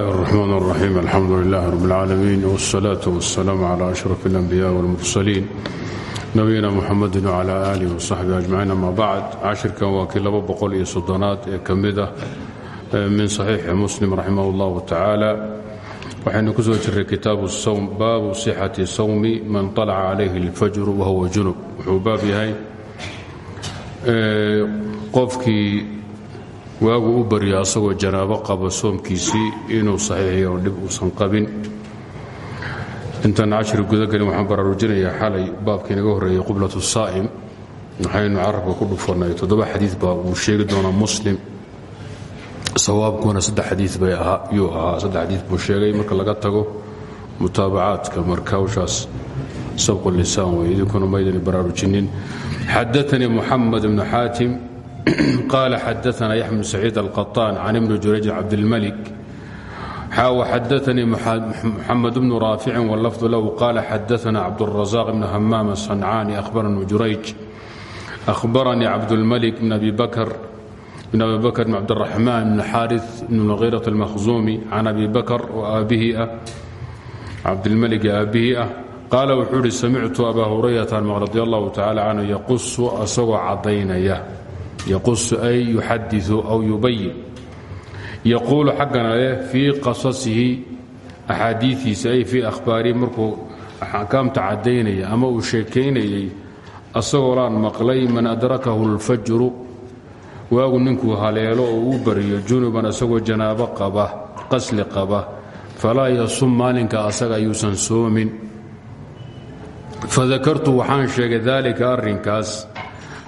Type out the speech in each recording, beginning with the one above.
الرحمن الرحيم الحمد لله رب العالمين والصلاة والسلام على أشرف الأنبياء والمرسلين نبينا محمد وعلى آله وصحبه أجمعين أما بعد cashirkan waa kii laba boqol iyo soddonaad ee ka mid ah min صaxiixi muslim raximah اllahu tacaala waxaynu ku soo jiray kitaabu الsawm baabu صixati sawmi man طalaca calayhi اlfajru wahuwa junub wuxuu baab yahay qofkii waagu u barya asagoo janaabo qaba soomkiisii inuu saxiixiyo dhib uusan qabin. Intaan cashri gudagelin waxaan baraarujinayaa xalay baabkii naga horreeyey qublat saa'im waxaynu carabka ku dhufannay toddoba xadiid baa uu sheegi doonaa muslim. Sawaabkuna saddex xadiid bay yuu ahaa saddex xadiid buu sheegay. Marka laga tago mutaabacaadka marka hawshaas sabqu lisaan wey idinkuna maydani baraarujinin. Xadaanii muxamed ibnu xaatim qal xadana yaxya bn saciid alqaطaan can ibni jurayjin cabdilmalik xaaw xadaanii muxamed bnu raaficin wlafdu lahu qaala xadaana cabdurazaaq bn hamaam asancaani ahbarana bnu jurayj ahbaranii cabdulmalik bn abi bakr bn abi bakr bn cabdiraxmaan bn xaari bn muhiirat almahzuumi can abi bakr cabdilmalik aabbihii ah qaala wuxuu ihi samictu abaa hurayrataan maql radi allahu tacala canhu yaqusu asagoo caddaynaya yaqus ay yuxadiu aw yubayin yaquulu xaggana leh fii qasasihi axaadiiiisa ay fii ahbaarihi markuu axkaamta caddaynaya ama uu sheekaynayay asagoo laan maqlay man adrakahu اlfajru waagu ninkuu haleelo oo uu baryo junuban asagoo janaabo qaba qasli qaba falaa yasum maalinka asaga yuusan soomin fadakartu waxaan sheegay daalika arrinkaas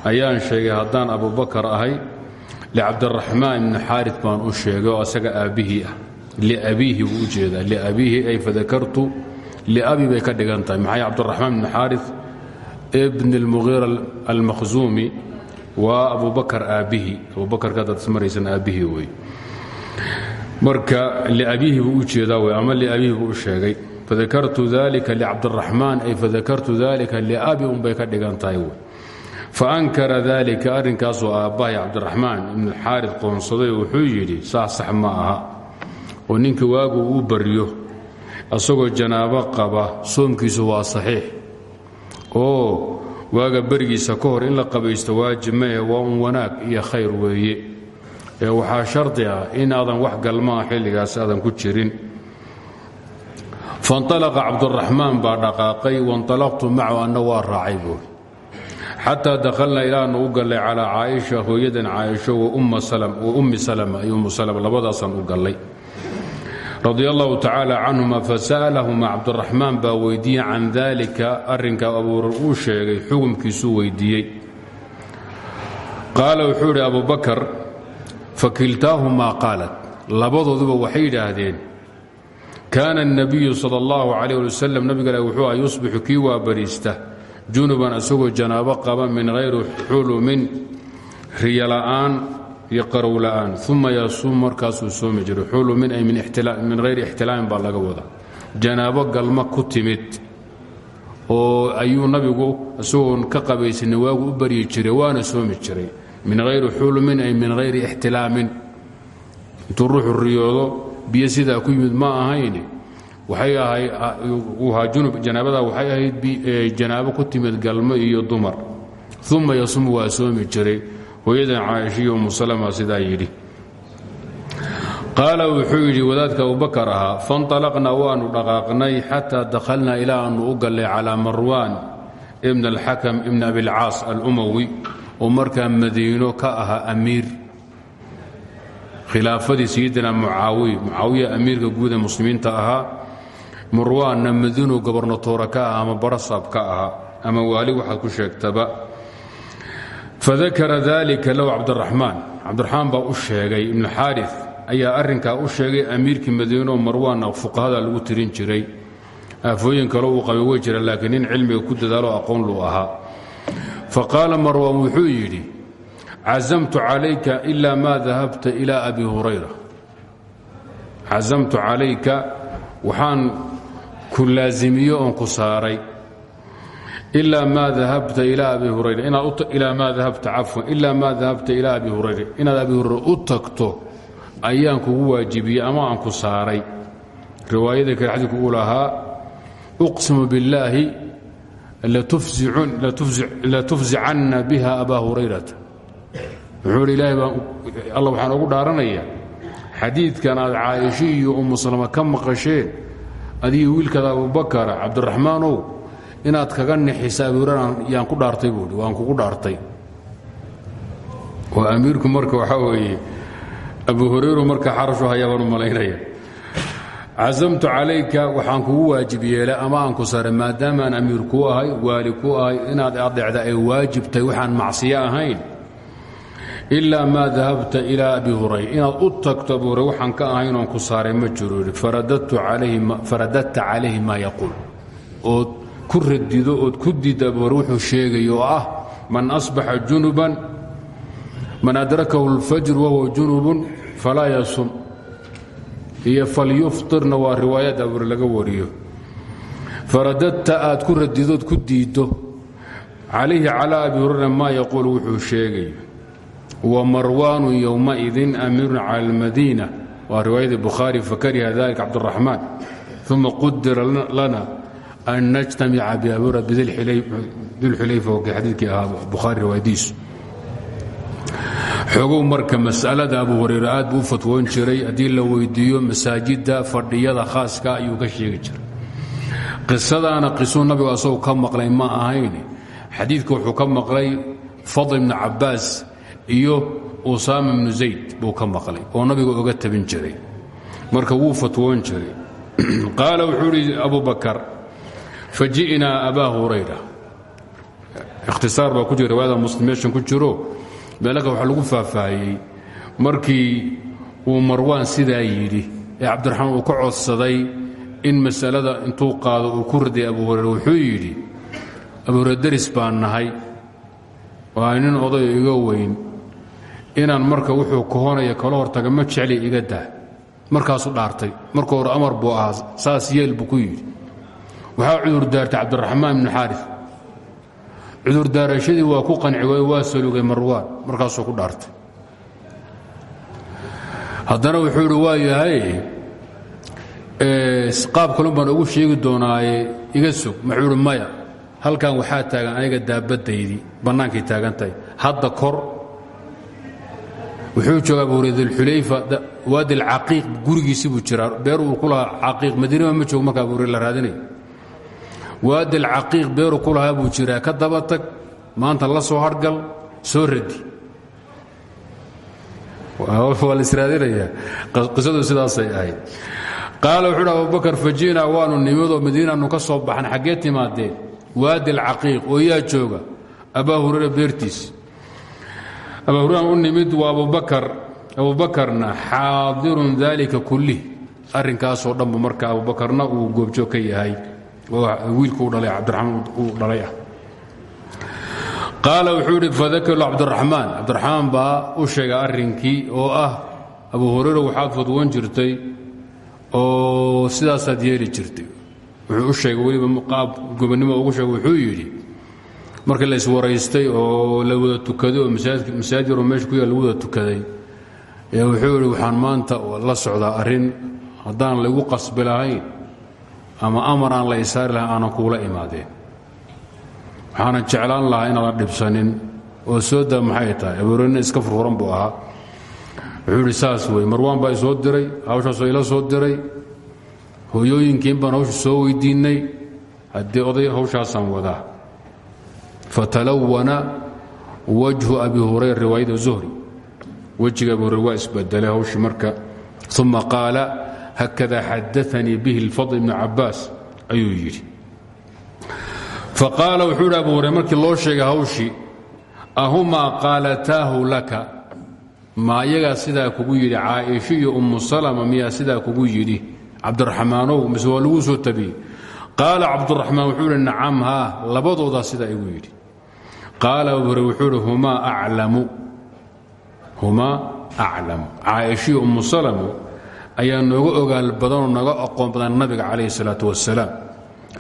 ayaan sheegay haddaan abubakar ahay licabdiraxmaan ibni xaarid baan u sheegay oo asaga aabbihii ah. Liabiihi buu u jeedaa. Liabiihi ay fadakartu liabi bay ka dhigan maxay cabdiraxmaan ibni xaarid? Ibni almugiira almakhzuumi waa abubakar aabbihii abubakarka haddaad ismaraysan aabbihii wey marka liabiihi buu u jeedaa wey ama liabiihi buu u sheegay. Fadakartu dalika licabdiraxmaan ay fadakartu dalika liabi unbay ka dhigan tahay faankara dalika arrinkaasoo aabbahay cabdiraxmaan ibn xaarid qoonsaday wuxuu yidhi saas sax ma aha oo ninka waagu uu baryo asagoo janaabo qaba soomkiisu waa saxiix oo waaga berigiisa ka hor in la qabaysto waajib ma eh waa un wanaag iyo khayr weeye ee waxaa shardi ah inaadan wax galmaa xilligaas aadan ku jirin faاnطalaqa cabduraxmaan baa dhaqaaqay waاnطalaqtu macahu anna waa raacay buuri xataa dakhalna ilaanu u gallay calaa caaisha hooyadan caaisho wa ummi salma iyo ummu salma labadaasaan u gallay radia allahu tacaala canhuma fasa'alahuma cabdiraxmaan baa weydiiyey can dalika arrinka abuurar uu sheegay xukumkiisuu weydiiyey qaala wuxuu idhi abu bakar fakiltaahumaa qaalat labadooduba waxay yidhaahdeen kaana الnabiyu sal اllahu calayh ali wasalam nabiga wuxuu ah yusbixu kii waa bariista junuban asagoo janaabo qaba min hayri xulumin riyola'aan iyo qarowla'aan uma yasuum markaasuu soomi jiray. Xulumin ay min hayri ixtilaamin baa laga wada janaabo galma ku timid oo ayuu nabigu isagoon ka qabaysanay waagu u baryi jiray waana soomi jiray. Min hayri xulumin ay min hayri ixtilaamin. Intuu ruuxu riyoodo biyo sidaa ku yimid ma ahayn waxay ahaa janaabada waxay ahayd janaabo ku timid galmo iyo dumar. Uma yasumu waa soomi jiray. Hooyadan caaishiyo umusalama sidaa yidhi. Qaala wuxuu yidhi wadaadka abubakar ahaa faاnطalaqnaa waanu dhaqaaqnay xataa dakhalnaa ilaa aanu u gallay calaa marwaan ibn alxakam ibn abilcaas alumawi oo markaa madiino ka ahaa amiir. Khilaafadii sayidina mucaawiya mucaawiya amiirka guud ee muslimiinta ahaa marwaanna madiinu gobernatoora ka ah ama barasaab ka ahaa ama waali waxaad ku sheegtaba. Fadakara dalika low cabdiraxmaan cabdiraxmaan baa u sheegay ibnu xaari ayaa arrinkaa u sheegay amiirkii madiino marwaanna fuqahada lagu tirin jiray. Aafooyin kale uu qabay wey jira laakiin nin cilmiga ku dadaalo aqoon luu ahaa. Faqaala marwaan wuxuu yidhi cazamtu calayka ila ma dahabta ila abi hurayra. Cazamtu calayka waxaan ku laazimiyo oon ku saaray. Ilaa maa dahabta ilaa abi hurayra. Ilaa maa dahabta cafwan. Ilaa maa dahabta ilaa abi hurayra. Inaad abi hurayra u tagto ayaan kugu waajibiyey ama aan ku saaray. Riwaayada kale xadiidku uu lahaa uqsimu billaahi latufzicanna biha abaa hurayrata wuxuu hi ilaahay baan alla waxaan ugu dhaaranayaa xadiidkan aad caaisho iyo umu salama ka maqasheen adiga wiilkaada abubakara cabdiraxmaanow inaad kaga nixisa abuuran yaan ku dhaartay buui waan kugu dhaartay. Oo amiirku marka waxaa weeye abu hurayru marka xarashu hayaa baan u malaynaya. Casamtu calayka waxaan kugu waajib yeelay ama aan ku sare maadaamaan amiir kuu ahay waali kuu ahay inaad adeecda ay waajibtahay waxaan macsiyo ahayn ilaa maa dahabta ilaa abi hurayra. Inaad u tagto abu hurayr waxaan ka ahayn oon ku saaray ma jiro. Yidhi faradadta calayhi maa yaquul. Ood ku radido ood ku diidda abu hurayr wuxuu sheegay oo ah man asbaxa junuban man adrakahu اlfajr wahuwa junubun falaa yasum. Iyo falyuftirna waa riwaayad abu laga wariyo faradadta aad ku radidood ku diiddo calayhi calaa abi hurayra maa yaquul wuxuu sheegay wmarwaanu ywmaidin amiirun cala almadiina. Waa riwaayadii bukhaari fakariha dalika cabduraxmaan uma qudira lana an najtamica biabuura bidilxulayfa xadiikii ahaa bukhaari riwaayadiisu xogow marka masalada abu hurayre aad buu jiray haddii la weydiiyo masaajidda fadhiyada khaaska ayuu ka sheegi jiray. Qisadaana qisuu nabigu asagoo ka maqlay ma ahayn. Xadiidku wuxuu maqlay fadl ibni cabaas iyo usaama ibnu zayd buu ka maqlay oo nabiga oga tabin jiray. Marka wuu fatwoon jiray. Qaala wuxuu idhi abu bakar faji'naa abaa hurayra. Ikhtisaar baa ku jira riwaayada muslim ku jiro. Meelaka waxaa lagu faahfaahiyey markii uu marwaan sidaa yidhi ee cabdiraxmaan uu ka codsaday in masalada intuu qaado uu ku raday abu hurayra. Wuxuu yidhi abu hurayra deris baan nahay. Waa nin odayo iga weyn inaan marka wuxuu kahonaya kala hortaga ma jecli iga daa. Markaasuu dhaartay. Marka hore amar buu ahaa saas yeel buu ku yidhi. Waxaa cudurdaartay cabdiraxmaan ibnu xaari cudurdaarashadii waa ku qanci waay waa salugay marwaan. Markaasuu ku dhaartay. Haddana wuxuu idhi waa yahay qaab ugu sheegi doonaaye iga sog maxuu maya halkan waxaa taagan aniga daabadaydii bannaankay taagan tahay. Hadda kor wuxuu joogaa buuridulxulayfa waadi alcaqiiq gurigiisii buu jiraa. Beer uu ku lahaa madiinaba ma joogo markaa buuri la raadinay waadi alcaqiiq beeru ku lahaa buu jiraa. Ka daba tag maanta la soo hargal soo radi waa laisraadinayaa qisadu sidaasay ahayd. Qaala wuxuu uhi abubakar faji'naa waanu nimidoo madiinaannu ka soo baxan xaggee timaadeen? Waadi alcaqiiq oo yaa jooga? Abaa hurayra beertiis abaa hurayra u nimid waa abubakar abubakarna xaadirun dalika kullih arrinkaasoo dhanba marka abubakarna uu goobjoog ka yahay. Oo wiilku u dhalay cabdiraxmaan uu dhalay ah. Qaala wuxuu idhi fadakaru cabdiraxmaan. Baa u sheegay arrinkii oo ah abu hurayra waxaad fadwoon jirtay oo sidaasaad yeeli jirtay. Wuxuu u sheegay weliba qaab gobonnimo ugu sheegay wuxuu yidhi markii la iswaraystay oo la wada tukaday oo masaajid yaroo meesha ku yaal lagu wada tukaday ee wuxuu waxaan maanta la socdaa arrin haddaan laygu qasbi lahayn ama amar aan la isaari lahayn aanan imaadeen. Waxaanan jeclaan lahaa inaadan dhibsanin. Oo soo daa maxay tahay? Abuurina iska furfuran buu ahaa. Wuxuu yidhi saas marwaan baa isoo diray hawshaasoo ila soo diray. Hooyooyinkiin baan hawsha soo weydiinnay. Haddii oday hawshaasaan wadaa fatalawana wajhu abi hurayra riwaayada zuhri wejiga abi hurayr waa isbedelay hawshii marka uma qaala hakada xadaanii bihi اlfadl ibnu cabaas ayuu yidhi faqaala wuxuu yidhi abu hurayr markii loo sheegay hawshii ahumaa qaalataahu laka ma ayagaa sidaa kugu yidhi caaisha iyo ummu salama miyaa sidaa kugu yidhi cabdiraxmaanow mise waa lagu soo tabiyey qaala cabduraxmaan wuxuu yidhi nacam haa labadoodaa sidaa igu yidhi qaala abu hurayr wuxuu yidhi humaa aclamu. Caaishiyo ummu salamu ayaa nooga ogaal badanoo naga aqoon badan nabiga calayhi salaatu wasalaam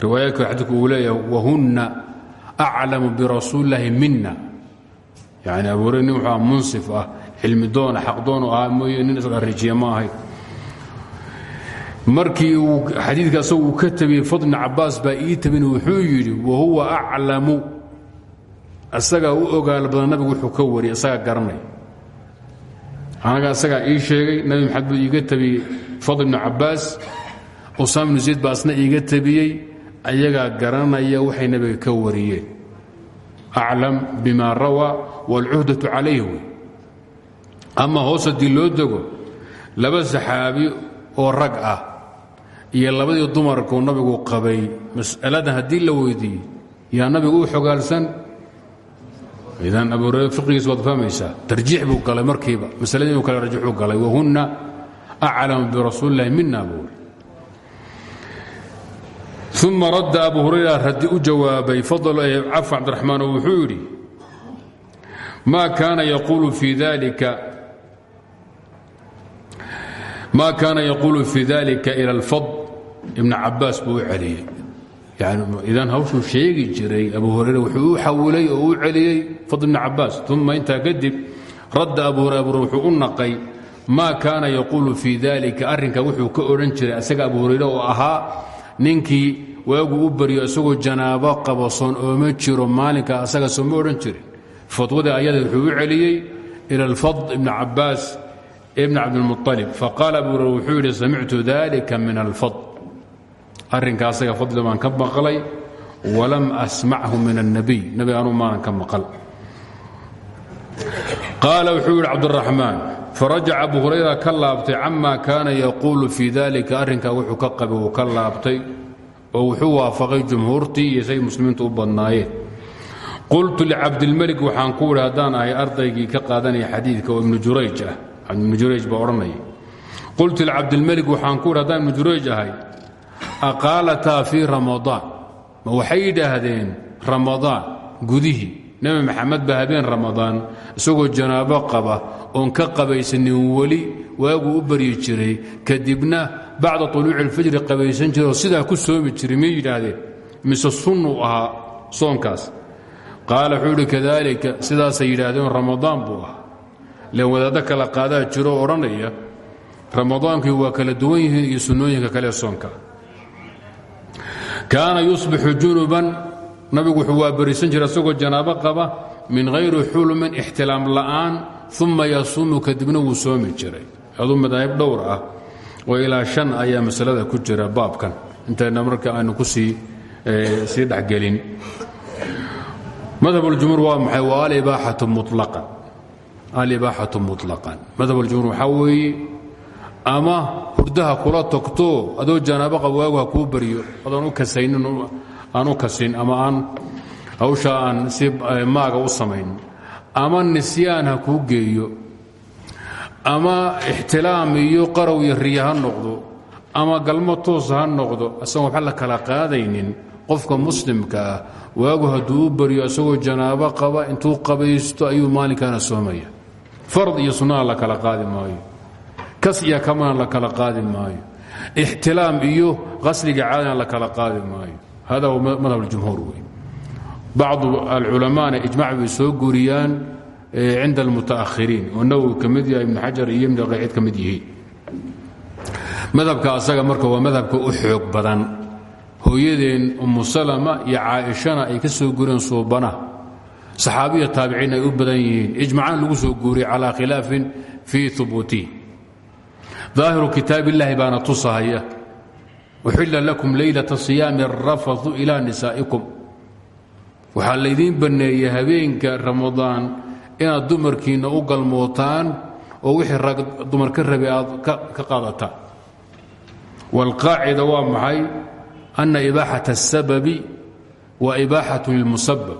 riwaayaadka xadiidku uu leeyahay wahunna aclamu birasuuli illaahi mina yani abu hurayr nin wuxuu munsif ah cilmidoona xaqdoon ahaa mooye nin markii uu xadiidka uu ka tabiyey fadl bn cabaas baa tabin wuxuu yidhi wahuwa aclamu asagaa u ogaal badan nabigu wuxuu ka wariyay isagaa garanay anaga asagaa ii sheegay nabi maxamed buu iiga fadl bn cabaas usaam bnu zayd baa asna iiga tabiyey ayagaa garanaya waxay nabiga ka wariyeen. Aclam bima rawaa wاlcuhdatu calayh wey. Ama hoos haddii loo dego laba saxaabi oo rag ah iyo labadii dumarkuu nabigu qabay mas'aladan haddii la weydiiyey yaa nabigu u xogaalsan idan abu hurayra fiqigiis waad fahmaysaa tarjiix buu galay markiiba masaladii inuu kale rajixuu galay wahunna aclamu birasuuli illahi mina buu uma radda abu hurayra raddi u jawaabay caf cabdiraxmaan oo wuxuu yidhi ma kaana yaquulu fii dalika ma kaana yaquulu fii dalika ila alfad ibna cabaas buu u idan hawshuu sheegi jiray abu hurayra wuxuu u xawilay oo u celiyey fadl ibna cabaas uma intaa kadib radda abu hurayra wuxuu u naqay ma kaana yaquulu fii dalika arrinka wuxuu ka odhan jiray asaga abu hurayre oo ahaa ninkii waagu u baryo isagoo janaabo qabo soon ooma jiro maalinka asaga sooma odhan jirin. Fatwadii ayada wuxuu u celiyey ila alfad ibna cabaas ibn cabdilmualib faqaala arrinka asaga fadli baan ka maqlay walam asmachu min الnabiy nabiga anuu maanan ka maqal. Qaala wuxuu yidhi cabduraxmaan abu hurayra ka laabtay cama kaana yaquulu fii dalika wuxuu ka qabay uu ka oo wuxuu waafaqay jumhuurtii iyo say muslimiintu u badnaayeen. Qultu licabdilmelik waxaan ku idhi haddaan ahay ardaygii ka qaadanaya xadiidka oo jurayj ah. Ibnu jurayj baa odhanaya qultu licabdilmelik waxaan ku idhi haddaan ibnu jurayj ahay aqaalataa fii ramadaan. Ma waxay yidhaahdeen ramadaan gudihii nebi maxamed baa habeen ramadaan isagoo janaabo qaba oon ka qabaysanin weli waaguu u baryi jiray. Kadibna bacda طuluuci اlfajri qabaysan jira oo sidaa ku soomi jiray miyay yidhaahdeen? Mise sunnuu ahaa soonkaas. Qaala wuxuu idhi kadalika sidaasay yidhaahdeen ramadaan buu ahaa. Len wadaaddo kala qaadaa jiro odhanaya ramadaankii waa kala duwan yihiin iyo sunnooyinka kale soonka kaana yusbixu junuban nabigu wuxuu waa barisan jira isagoo janaabo qaba min hayri xulmin ixtilaam la'aan uma yasuumu kadibna wuu soomi jiray aduu madaahib dhowr ah oo ilaa shan ayaa masalada ku jira baabkan intayna marka aanu ku sii sii dhexgelin madhab اljumhuur waa maxay waa alibaaxatu muطlaqan alibaaxatu muطlaqan madhab اljumhuur waxaa weeye ama hurdaha kula togto adoo janaabo qab waagu ha kuu baryo adoon u kasaynin aan u kasin ama aan hawsha aan si maaga u samayn. Ama nisyaan ha kuu geeyo. Ama ixtilaam iyo qarow iyo riya ha noqdo. Ama galmo toosa ha noqdo. Isagoon waxba la kala qaadaynin qofka muslimka ah waagu hadduu u baryo isagoo janaabo qaba intuu qabaysto ayuu maalinkaana soomaya. Fard iyo sunnana la kala qaadi maayo kas iyo la kala qaadi maayo? Ixtilaam iyo qasliga caadina la kala qaadi maayo. Hada huwa madhab اljumhuur wey bacdu alculamaana ijmac bay soo guriyaan cinda almutaahiriin oo nawowi ka mid ibn xajar iyo ibn qaciid ka madhabka asaga marka waa madhabka u xoog badan. Hooyadeen umu salama iyo caaishana ay ka soo gureen suubana. Saxaabiya taabiciin u badan yihiin. Ijmacaan lagu soo guuriyey calaa khilaafin fii hubuutihi ظaahiru kitaab illahi baana tusahaya uxila lakum leylata siyaami arafatu ilaa nisaa'ikum waxaa laydiin banneeyey habeenka ramadaan inaad dumarkiinna u galmootaan oo wixii rag dumar ka rabay aad ka qaadataan wاlqaacida waa maxay ana ibaaxaة الsababi wa ibaaxaة lilmusabab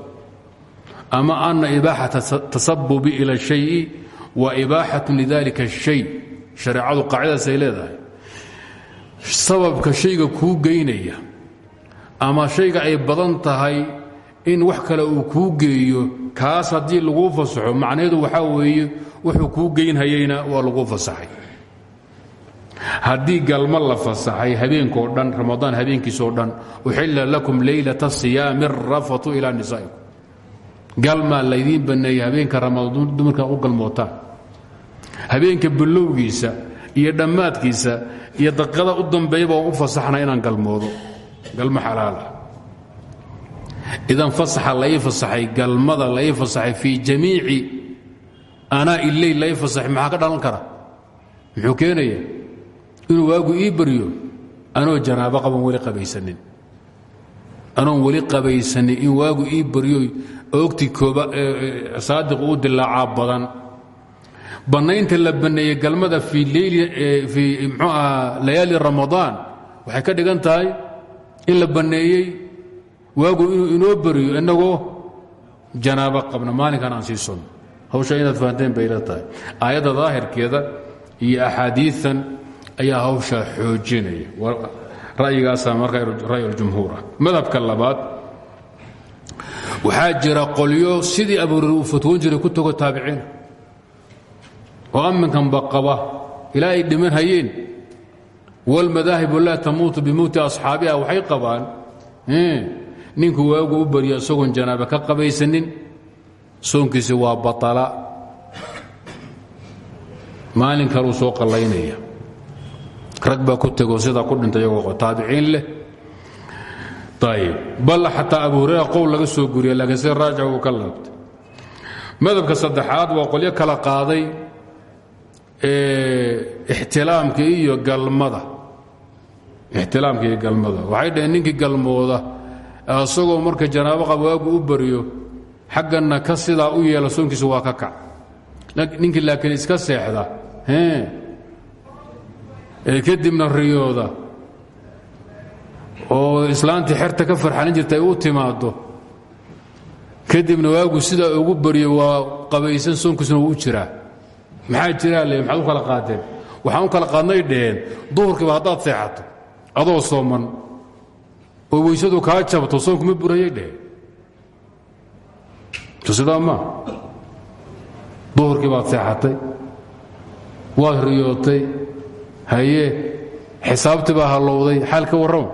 ama ana ibaaxaة tasabubi ila الشhayi wa ibaaxaة lidalika الshay shareecadu qaacidadaasay leedahay. Sababka shayga kuu geynaya ama shayga ay badan tahay in wax kale uu kuu geeyo kaas haddii laguu fasaxo macnaheedu waxaa weeye wuxuu kuu geynhayeyna waa laguu fasaxay. Haddii galmo la fasaxay habeenkao dhan ramadaan habeenkiisoo dhan uxilla lakum leylata siyaami arafatu ilaa nisaa'ikum. Galmaa laydiin banneeyey habeenka ramadaan dumarka u galmootaan habeenka bilowgiisa iyo dhammaadkiisa iyo daqiiqada u dambeeyaba u fasaxna inaan galmoodo. Galmo xalaala idan fasaxa lai fasaxay galmada lai fasaxay fii jamiici anaa ileyl lai fasaxay maxaa ka dhalan kara? Muxuu keenaya inuu waagu ii baryo anoo janaabo qaban weli qabaysanin. Anoon weli qabaysanin in waagu ii baryo oogti kooba saadiqu u dilaacaa badan bannaynta la banneeyey galmada fii layaali ramadaan waxay ka dhigan tahay in la banneeyey waagu inuu inoo bariyo innagoo janaabo qabna maalinkan aan sii sonno hawsha inaad fahanteen bay daahirkeeda iyo axaadiian ayaa hawshaa xoojinaya. Ra'yigaasaa marka ra'y اljumhuur ah madhabka labaad waxaa jira qolyo sidii abuurir uu fatwoon jiray ku tago taabiciin oo amminkanba qaba ilaa ay dhiman hayeen wاlmadaahibu laa tamuutu bimowti asxaabiha waxay qabaan. Ninku waagu u barya isagoon janaaba ka qabaysanin soonkiisi waa baطala maalin kaluu soo qallaynaya. Rag baa ku tego sidaa ku dhintay iyagoo taabiciin leh. Ayb bal xataa abu hurayra qowl laga soo guriya laakiin sida raajic ixtilaamka iyo galmada. Ixtilaamka iyo galmada. Waxay dhaheen ninkii galmooda isagoo marka janaabo qab waagu u baryo xagganna ka sidaa u yeela soonkiisa waa ka kac. Ninkii laakiin iska seexda ee kadibna riyooda. Oo islaantii xerta ka farxanin jirta ay u timaado kadibna waagu sidaa ugu baryo waa qabaysan soonkiisuna wuu u jiraa maxaa jiraa le maxaad u kala qaadeen? Waxaan u kala qaadnay dhaheen duhurkiiba haddaad seexato. Adoo sooman. Oo weysadu kaa jabto soonku ma burayay dheheen so sidaa duhurkii baad seexatay. Waad riyootay. Haye xisaabtii baa hallowday xaal ka warrama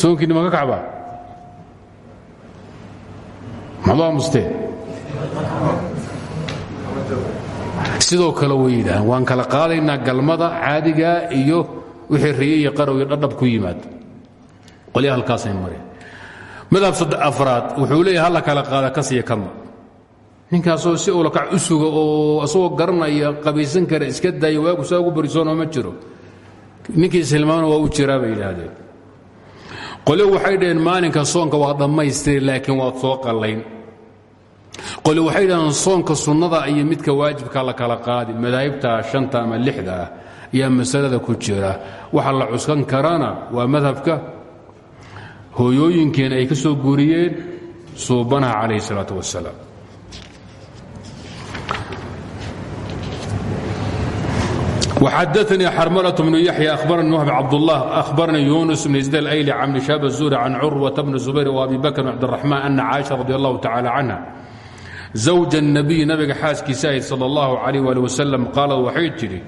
soonkiinni ma ka kacbaa. Maxdu aamustee sidoo kale way yidhaaheen waan kala qaadaynaa galmada caadigaa iyo wixii riye iyo qarow iyo dhadhab ku yimaad. Qolya halkaasay mareen. Madhab afraad wuxuu leeyahay halla kala qaada kasiyo kama ninkaasoo si ulakac u suga oo asagoo garanaya qabaysan kara iska daaya waagu saa ugu barisoonoo ma jiro. Ninkii ishilmaana waa u jiraa bay yidhaahdeen. Qole waxay dhaheen maalinka soonka waa dhammaystiri laakiin waad soo qallayn qole waxay dhahdeen soonka sunnada iyo midka waajibka la kala qaadi madaahibta shanta ama lixda ah ayaa masalada ku jira waxa la cuskan karana waa madhabka hooyooyinkeen ay ka soo guuriyeen suubanaha calayh salaatu wasalaam وxadثnي xrmلة بن يحيى أخبرني وهب cبدالله أخبرني يونس بن زد الأيلي عن بن شاب الزهري عن عروة بن زبير وأبي بكر بن عبدالرحمن أن cائشha رضي الله تعالى عنها زوج النبي nabiga xaaskiisa ahayd salى الlaه عليه وaلي وسلم qaalad waxay tidhi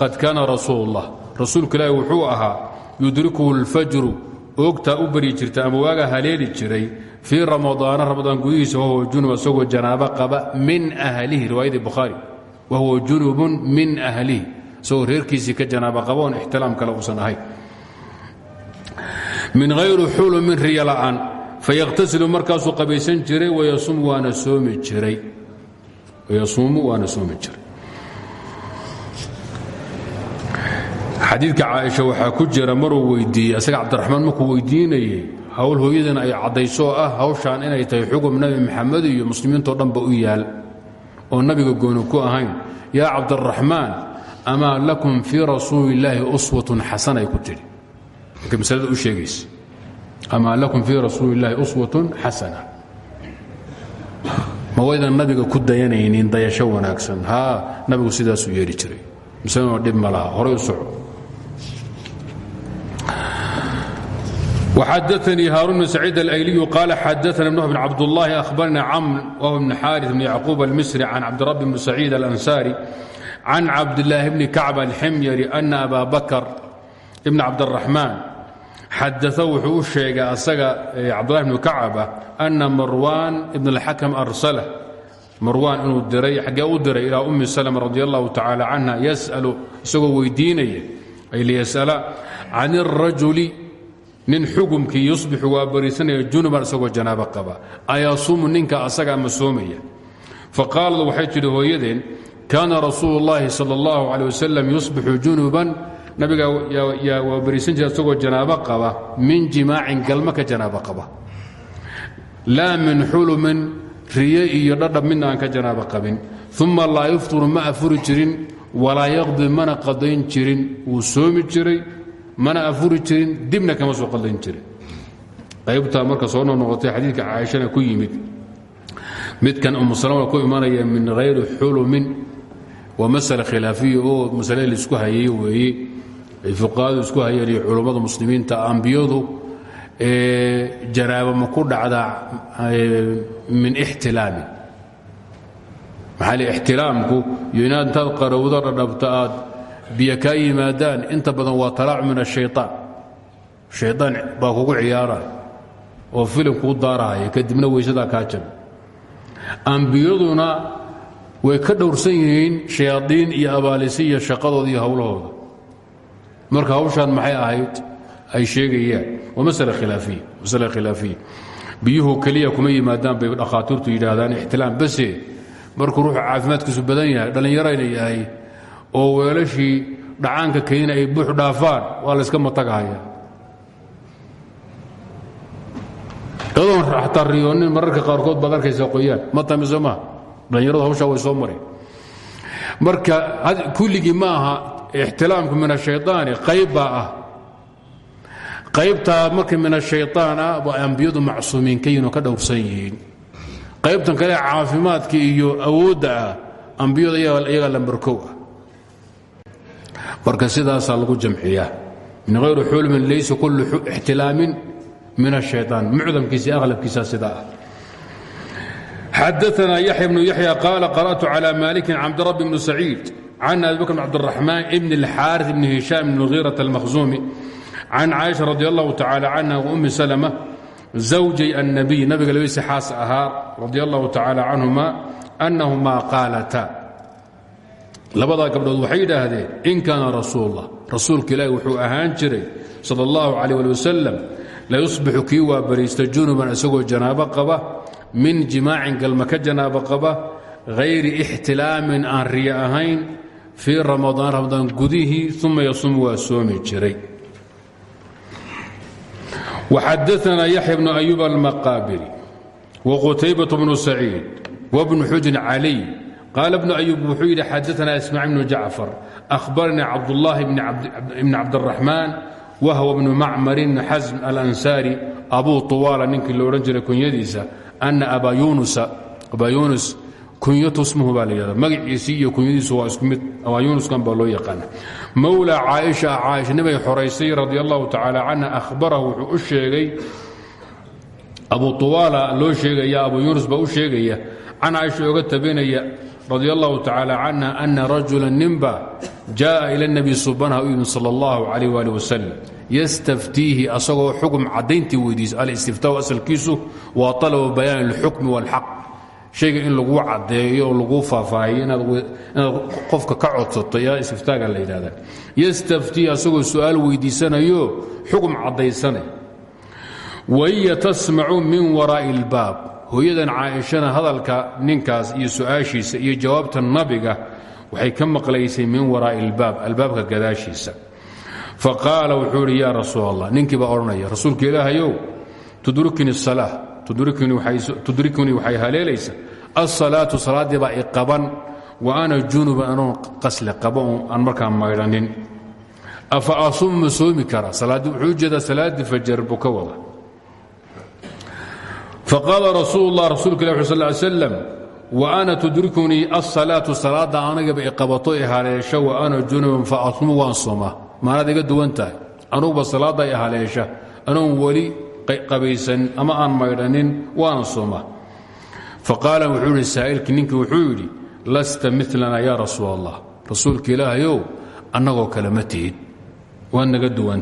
qad kaana rasuul الlah rasuulka ilaahi wuxuu ahaa yudrikuhu الfajru oogtaa u baryi jirta ama waaga haleeli jiray fii ramadaana ramadaan gudihiisa wahuwa junub isagoo janaabo qaba min أhlihi riwaayadii bukhaari wahuwa junubun min ahlihi isagoo reerkiisii ka janaaba qaba oon ixtilaam kale uusan ahayn min hayri xulumin riya la'aan fayaqhtasilu markaasuu qabaysan jiray wayasuumu waana soomi jiray wayasuumu waana soomi jiray xadiidka caaisha waxaa ku jira maruu weydiiyey asaga cabdiraxmaan markuu weydiinayey howl hooyadan ay caddayso ah hawshaan inay tahay xugum nebi maxamed iyo muslimiintao dhanba u yaal oo nabiga gooni ku ahayn yaa cabdaraxmaan amaa lakum fii rasuuli uswatun xasanay ku tidhi markay u sheegaysa amaa lakum fii rasuuli illaahi uswatun xasana ma waydan nabiga ku dayanaynin dayasho wanaagsan haa nabigu sidaasuu yeeli jiray masaladuna dhib ma laha horay u soco وxadثnي hاrون بن سعيid الأyلي قال xadثna بن بن cabdاللahi أخبرna cمر وهو بن xاrث بن يعقوب المصري عن cabدرب بن سعيid الأنساري عن cabداللahi بن كacب الxmyري أن أbا bكر بن cabدالرحمن xadaثa wuxuu u sheegay asaga cabdاللahi بن كacبة أنa marوان بن الxكم أrsله marwaan inuu diray xaggee u diray ilaa ummi salma radi allahu tacaala canha yasalu isagoo weydiinaya ay liyasala can اrajuli nin xukumkii yusbixu waa bariisanaya junuban isagoo janaabo qaba ayasuumu ninka asaga ama soomaya faqaalad waxay tidhi hooyadeen kaana rasuulu اllahi salى اllahu alيه wasalam yusbixu junuban nabiga waa bariisan jira isagoo janaabo qaba min jimaacin galma ka janaabo qaba. Laa min xulumin riye iyo dhadhab midna aan ka janaabo qabin. Uma laa yufturu ma afuri jirin walaa yaqdi mana qadayn jirin. Wuu soomi jiray mana afuri jirin dibna kama soo qadayn jirin. Qaybtaa marka soo noqnoqotay xadiidka caaishana ku yimid. Midkan umu salama ku imanaya min hayri xulumin waa masale khilaafiya oo masale la isku hayay weeye fuqahadu isku hayeen iyo culummada muslimiinta ambiyadu janaaba ma ku dhacdaa min ixtilaamin maxaa li ixtilaamku iyo inaad intaad qarowdo dhadhabta aad biyo kaa yimaadaan inta badan waa talaacu min ashayطaan shayطaan baa kugu ciyaaraya oo filim kuu daarahaya kadibna weysadaa kaa jabi ambiyaduna way ka dhowrsan yihiin shayaadiin iyo abaalisi iyo shaqadooda iyo howlahooda marka hawshaan maxay ahayd? Ay sheegayaan. Waa masale khilaafiya masale khilaafiya biyuhu keliya kuma yimaadaan bay dhakhaatiirtu yidhaahdaan ixtilaam base markuu ruuxu caafimaadkiisu badan yahay dhallinyarayna yahay oo weelashii dhacaanka keyna ay buux dhaafaan waa layska matagahaya iyadoon xataa riyoonin mararka qaarkood baad arkaysa qoyaan. Ma tamiso maa dhallinyaradu hawshaa way soo mari marka kulligii ma aha ixtilaamku min ashayaani qayb baa ah qaybtaa min ashayaan ah waa ambiyadu macsuumiin ka ka dhowrsan qaybtan kale caafimaadka iyo awoodda ah ambiyadu iyagaa lambarkow ah marka sidaasaa lagu jamciyaa min hayri xulmin laysa kullu ixtilaamin min ashayaan mucdamkiisa iyo aqlabkiisa sidaa ah xadaana yaxya bnu yaxya qaala qara'tu calى malikin cabdirabi bnu saciid can abi bakr بn cabdالرaحmaan bn الxاariث bn هiشham bn غيرة الmakhزumi can caaisha radi allahu tacala canha waummi salma zawjay annabiy nabiga labadiisa xaas ahaa radi allahu tacala canhuma annahumaa qaalata labadaa gabdhood waxay yidhaahdeen in kaana rasuulullah rasuulka ilaahi wuxuu ahaan jiray sal allahu calayh ali wasalam layusbixu kii waa bariista junuban isagoo janaabo qaba min jimaacin galma ka janaabo qaba hayri ixtilaamin aan riyo ahayn fii ramadaan ramadaan gudihii uma yasum waa soomi jiray. waxadaanaa yaxya bnu ayub almaqaabili waqutaybatu bnu saciid wabnu xujin caliy qaala bnu ayub wuxuu yidhi xadaanaa ismaaciil bnu jacfar ahbarnii cabdullaahi bni cabdiraxmaan wahwa bnu macmar bni xasm alansaari abuu tuwaala ninkii lo odhan jiray kunyadiisa ana abaa yuunus kunyatu smuhu baa la yhahda magaciisii iyo kunyadiisu waa isku mid abaa yunuskan baa loo yaqaana mowla caaisha caaisha nibay xoraysay radi allahu tacaala canha ahbarahu wuxuu u sheegay abu tuwaala loo sheegaya abu yunus baa u sheegaya can caaisha oga tabinaya radi allahu tacaala canha ana rajula ninba jaءa ila اnebi subanaha u yimid sal اllahu calayh wali wasalam yastaftiihi asagoo xukm caddayntii weydiisa alistiftaa asalkiisu waa طalabu bayaan اlxukmi wاlxaq shayga in lagu cadeeyo oo laguu faahfaahiyo inaad qofka ka codsato yaa istiftaaga la yidhahdaa yastaftii asagoo su'aal weydiisanayo xugum caddaysanay wahiya tasmacu min warai ilbaab hooyadan caa'ishana hadalka ninkaas iyo su'aashiisa iyo jawaabta nabiga waxay ka maqlaysay min warai ilbaab albaabka gadaashiisa. Fa qaala wuxuu idhi yaa rasuul ninkii baa odhanaya rasuulka ilaahayow tudrukini salaa tudrikunii waxay haleelaysa alsalaatu salaaddii baa i qaban wa ana junuban anoon qasle qaba aan markaa afa asuum ma soomi karaa wuxuu u jeedaa salaaddii fajar buu ka wada faqaala rasuul wa ana tudrikunii alsalaatu salaadda anagaba i qabato i haleesha wa ana junuban fa asuumu waan soomaa maanaad iga duwan tahay anuguba salaadda i haleesha anoon weli qabaysan ama aan maydhanin waana sooma faqaala wuxuu idhi saa'ilkii wuxuu yidhi lasta milana yaa rasuul allah rasuulka ilaahayow annagoo kale ma tihid. Waad naga duwan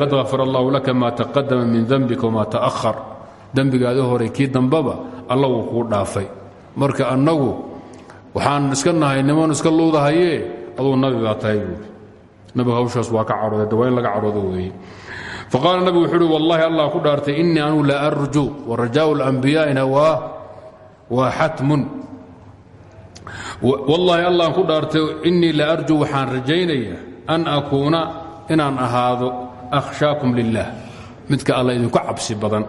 qad hafar laka maa taqadama min dembika wamaa ta'ahar dembigaadi horay kii dambaba alla wuu dhaafay. Marka annagu waxaan iska nahay niman iska luudahaye aduu nabi baa nabigu hawshaas waa ka cadhooday de waa in laga cadhoodo faqaala nabigu wuxuu uhi wallahi allah ku dhaartay innii anuu la arju warajaau اlambiyaaina waa xatmun wallaahi allah ku dhaartay innii la arju waxaan rajaynaya an akuuna inaan ahaado akhshaakum lilah midka alla idinku cabsi badan.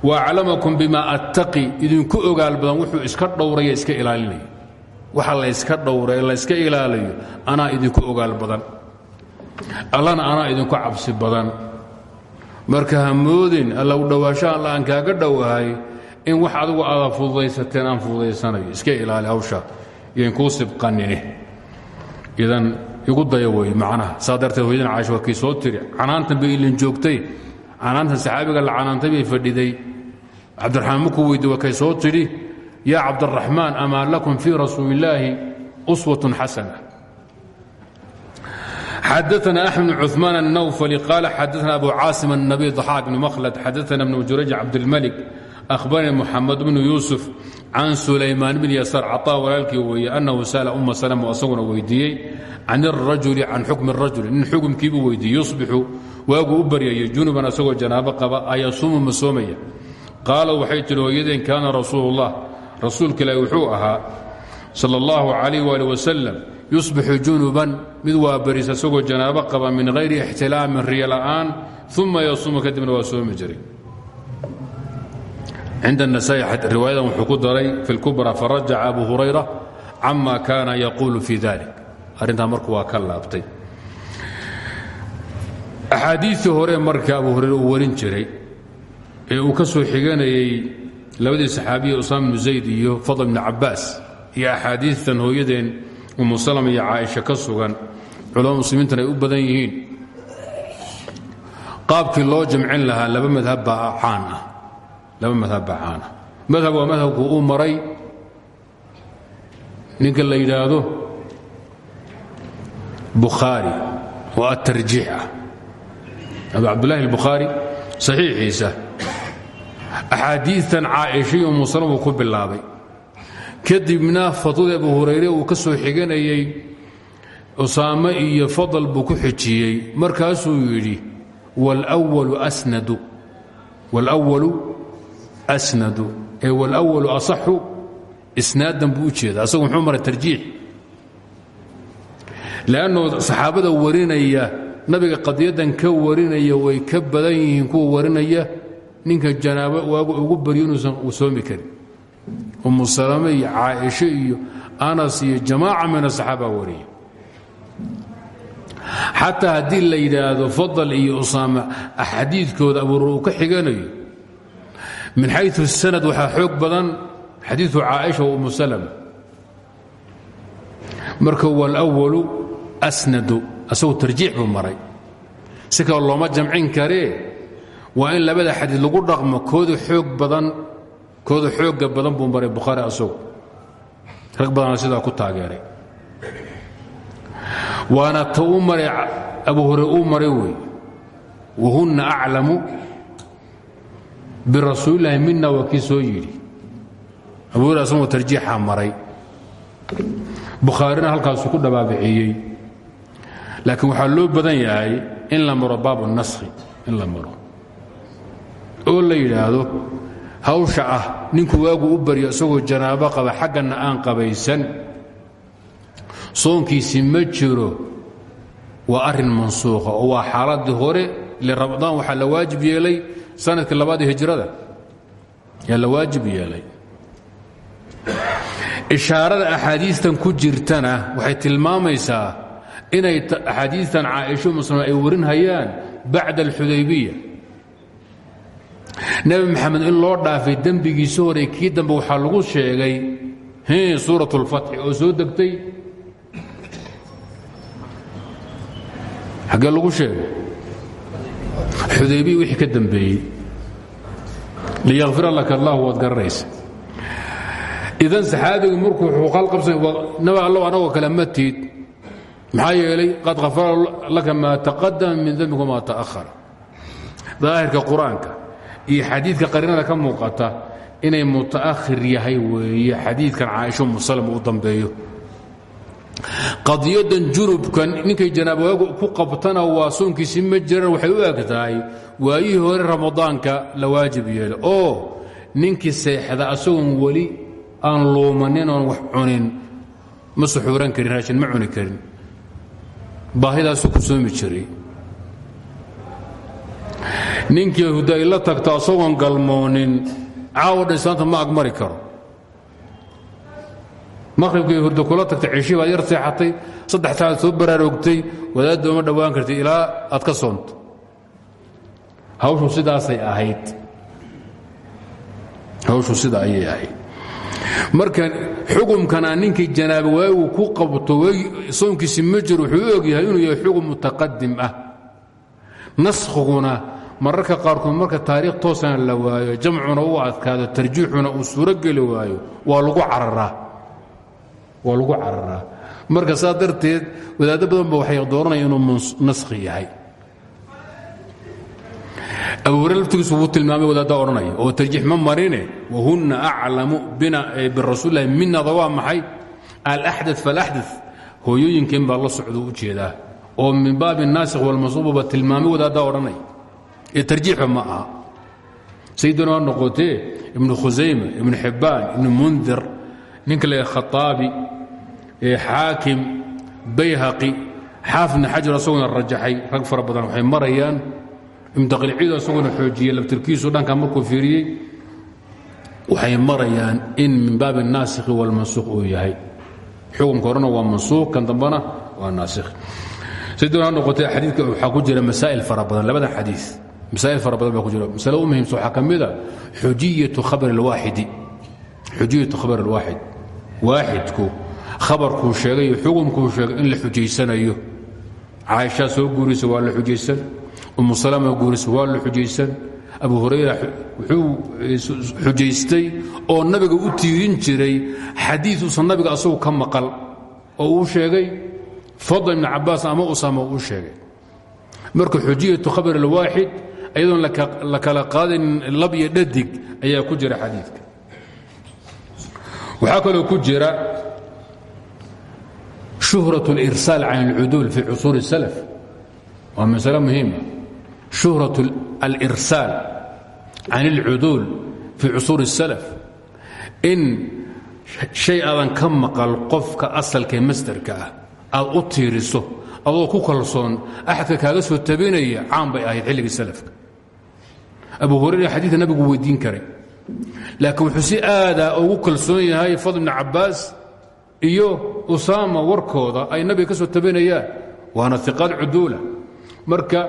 Wa aclamakum bima attaqi idinku ogaal badan wuxuu iska dhowraya iska ilaalinaya. Waxa layska dhowray layska ilaalayo anaa idinku ogaal badan. Allana anaa idinku cabsi badan marka hamoodin alla u dhowaashaha alla aan kaaga dhowahay in wax adigu aada fududaysateen aan fududaysanayo iska ilaali hawsha. Iyan kuu sibqanine idan igu daya wey macnaha. Saa darteed hooyadan caasha waa kii soo tiri. Canaantan bay ilin joogtay. Canaantan saxaabiga la canaantay bay fadhiday. Cabdiraxmaan markuu weydi waa kay soo tidhi yaa cabdaraxmaan amaa lakum fii rasuuli illaahi uswatun xasana xadaana axmed bn cuثmaan الnawfli qaala xadaana abu caasim الnabi ضaxaaq bn mkhlad xadaana bn jurayj cabdilmalik ahbarani muxamed bnu yuusuf can sulaymaan bn yasaar caطaa walaalkii weeye annahu sala uma salm asaguna weydiiyey can الrajuli can xukmi الrajuli nin xukumkiibuu weydiiyey yusbixu waaguu u baryayay junuban asagoo janaabo qaba ayasuumu ma soomaya qaala waxay tihi hooyadeen kaana rasuul اllah rasuulka ilaahi wuxuu ahaa sal اllahu calayh wali wasalam yusbixu junuban mid waa baris asagoo janaabo qaba min hayri ixtilaamin riyo la'aan uma yasuumu kadibna waa soomi jiray cinda النasaa'i riwaayadan wuxuu ku daray fi اlkubra farajaca abu hurayra cama kaana yaquulu fi dalik arrintaa marku waa ka laabtay axaadiiii hore marka abu hurayre uu warin jiray ee uu ka soo xiganayey labadii saxaabiya usaama bnu zayd iyo fadl bni cabaas iyo axaadiitan hooyadeen umu salm iyo caaisha ka sugan culama muslimiintana ay u badan yihiin. Qaabkii loo jamcin lahaa laba madhab baa caan ah. Laba madhab baa caan ah. Madhab waa madhabku uu maray. Ninka la yidhaahdo bukhaari oo atarjiix ah. Abu cabdullaahi albukhaari saxiixiisa. Axaadiitan caaisha iyo umu salm uu ku bilaabay kadibna fatwada abu hurayre uu ka soo xiganayey cusaame iyo fadal buu ku xijiyey. Markaasuu yidhi wlwalu asnadu. Ee wlwalu asaxu isnaadan buu u jeeda asagu muxuu maray tarjiix. Leannoo saxaabada warinaya nabiga qadiyaddan ka warinaya way ka badan yihiin kuwa warinaya ninka janaabo waagu ugu baryo inuusan soomi karin umu salame iyo caaisho iyo anas iyo jamaaca min asaxaaba wariya xataa haddii la yidhaahdo fadal iyo usaama xadiidkooda abuur uu ka xiganayo. Min xayu sanad waxaa xoog badan xadiiu caaisha wa umu salama. Marka walawalu asnadu asagu tarjiix buu maray. Si kale looma jamcin karee. Waa in labada xadiid lagu dhaqmo kooda xoog badan kooda xooga badan buu maray bukhaari asagu. Rag badana sidaa ku taageeray. Waana ta u maray abu hore uu maray wey wahunna aclamu birasuulilahi mina waa kii soo yidhi. Abu hore asagoo tarjiixaa maray. Bukhaarina halkaasuu ku dhabaabiciyey. Laakiin waxaa loo badan yahay in la maro baabu naskhi in la maro. Oo la yidhaahdo hawsha ah ninku waagu u baryo isagoo janaabo qaba xagganna aan qabaysan. Soonkiisi ma jiro waa arrin mansuukha oo waa xaaladii hore ile ramadaan waxaa la waajib yeelay sannadkii labaad ee hijrada. Yaa la waajib yeelay. Ishaarada axaadiistan ku jirtana waxay tilmaamaysaa inay axaadiistan caaisho muslim ay warin hayaan bacda alxudaybiya nebi maxamed in loo dhaafay dembigiisa hore kii dambe waxaa lagu sheegay suurat اlfatxi oo soo degtay. Xaggee lagu sheegay. Xudaybiya wixii ka dambeeyey. Liyakfira laka allah waad garanaysa idan saxaabigu markuu xuquuqaal qabsan nabi allow anagoo kale ma yeelay qad khafara laka maa taqadama min dembika maa ta'ahara daahirka qur'aanka iyo xadiidka qarinada ka muuqata inay muta'ahir yahay weeye. Xadiidkan caaisho musalm u dambeeyo. Qadiyadan junubkan ninkay janaabawaagu ku qabtana waa soonkiisii ma jiraan waxay u eg tahay waayihii hore ramadaanka la waajib yeelo. Oo ninkii seexda asagoon weli aan luumanin oon wax cunin ma suxuuran karin raashin ma cuni karin. Baahidaasuu ku soomi jiray ninkii huday la tagta asagoon galmoonin caawa dhansaanta ma agmari karo. Maqhribkii hurdo kula tagtay ceshii baad yar seexatay saddex saaad soo baraarogtay wadaadda uma dhowaan kartay ilaa aad ka soonto. Hawshu sidaasay ahayd. Hawshu sida ayay ahayd. Marka xukumkana ninkii janaaba waagu ku qabto soonkiisi ma jiro wuxuu u ogyahay inuu yahay xukum mutaqadim ah naskhiguna mararka qaarkood marka taariikh toosana la waayo jamcuna u adkaado tarjiixuna uu suurogeli waayo waa lagu cararaa waa lagu cararaa marka saa darteed wadaaddo badan ba waxay dooranaya inuu naskhi yahay. Abu hurre laftigiisu wuu tilmaamay wadaadda oo tarjiix ma marine? Wahunna aclamu birasuulilahi minada waa maxay? Alaxda faalaxda hooyooyinkeen baa la socdo u jeedaa oo min baabi naasikh walmansuububa tilmaamo wadaaddaa odhanay. Ee tarjiixa ma aha. Sayidina waa noqotee ibnu khusayma ibnu xibbaan ibnu mundir ninka le khaaabi bayhaqi xaafidna xajar asaguna rajaxay rag fara badan waxay marayaan. Imtaqliciidu asaguna xoojiyey labtirkiisu dhanka markuu fiiriyey waxay marayaan in min baabi naasikhi walmansuuq uu yahay. Xukunka horena waa mansuuq kan dambana waa naasikh siduna ha noqotay xadiidka waxaa ku jira masaa'il fara badan labada xadiid masaa'il fara badan baa ku jira. Masale u muhiimsa waxaa ka mida xujiyatu khabr اlwaaxidi xujiyatu khabr اlwaaxid waaxidku khabarkuu sheegay iyo sheegay in la xujaysanayo. Caaisha soo guurisa waa la xujaysan. Umu salama guurisa waa la xujaysan. Abu hurayra wuxuu xujaystay oo nabiga u tiirin jiray xadiid uusan nabiga asagu ka maqal oo uu sheegay fadl ibn cabaas ama usama uu sheegay marka xujiyatu khabr alwaaxid ayadoon la kala qaadanin lab iyo dhadig ayaa ku jira xadiidka waxaa kaloo ku jira shuhraة اlirsaal can اlcuduul fi cusuur الsalaf waa masale muhiima shuhraة alirsaal can اlcuduul fi cusuur الsalaf in shay aadan ka maqal qofka asalkaee masderka ah aad u tiiriso adoo ku kalsoon axadka kaaga soo tabinaya caan bay ahayd xilligii salafka. Abu hurayra xadiidka nabigu weydiin karay. Laakiin wuxuu si aadaa ugu kalsoon yahay fadl ibn cabaas iyo usaama warkooda ay nabiga ka soo tabanayaan waana iqaad cuduula. Marka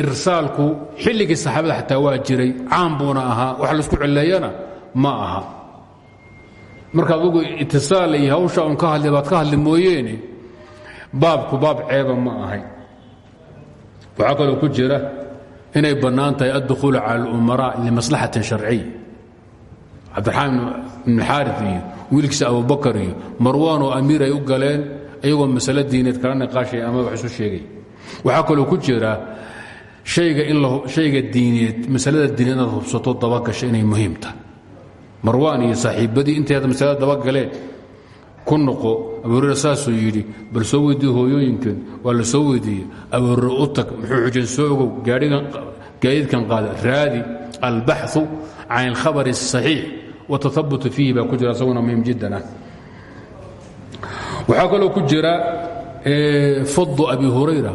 irsaalku xilligii saxaabada xataa waa jiray caan buuna ahaa wax la isku celeeyana ma aha. Marka adugu itisaal iyo hawsha un ka hadli baad ka hadli baabku baab ceeba ma ahay. Waxaa kaloo ku jira inay bannaan tahay addukuulu cala اlumaraa limaslaxatin sharciya. Cabdiraxmaan ibn xaari iyo wiilkiisa abubakar iyo marwaan oo amiir ay u galeen iyagoo masale diineed kala niqaashay ama wax isu sheegay. Waxaa kaloo ku jira hayga in shayga diineed masalada diineed inaad hubsato dabagasha inay muhiim tahay. Marwaan iyo saaxiibadii inteeda masalada dabagaleen ku noqo abu hurera saasuu yidhi bal soo weydii hooyooyinkan waa la soo weydiiyey abu hurere u tag muxuu xujan soo ogow gaadiidkan qaada raadi albaxu can alkhabar الصaxiix watahabutu fiihi baa ku jira isaguna muhim jiddan ah waxaa kaloo ku jira fadu abi hurayra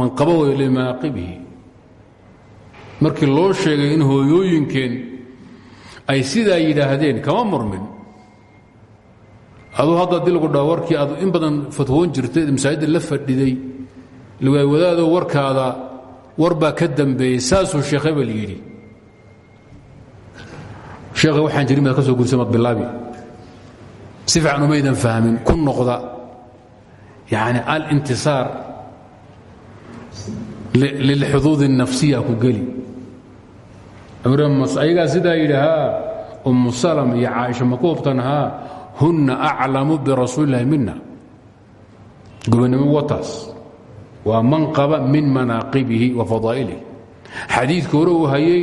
manqaba wey limaaqibihi markii loo sheegay in hooyooyinkeen ay sidaa yidhaahdeen kama murmin aduu hadda haddii lagu dhaho warkii aad in badan fatwoon jirtay masaajidda la fadhiday lwaay wadaado warkaada war baa ka dambeeyey saasuu sheekh hebel yidhi. Sheekha waxaan jirin baad ka soo gursamaad bilaabi. Si fiican umaydan fahmin ku noqda yani alintisaar lilxuduud الnafsiya ku geli. Ayagaa sidaa yidhi haa umu salm iyo caaisha ma hunna aclamu birasuuli اllahi mina gobonimo wataas waa manqaba min manaaqibihi wa fadaa'ilihi. Xadiidka hore uu hayey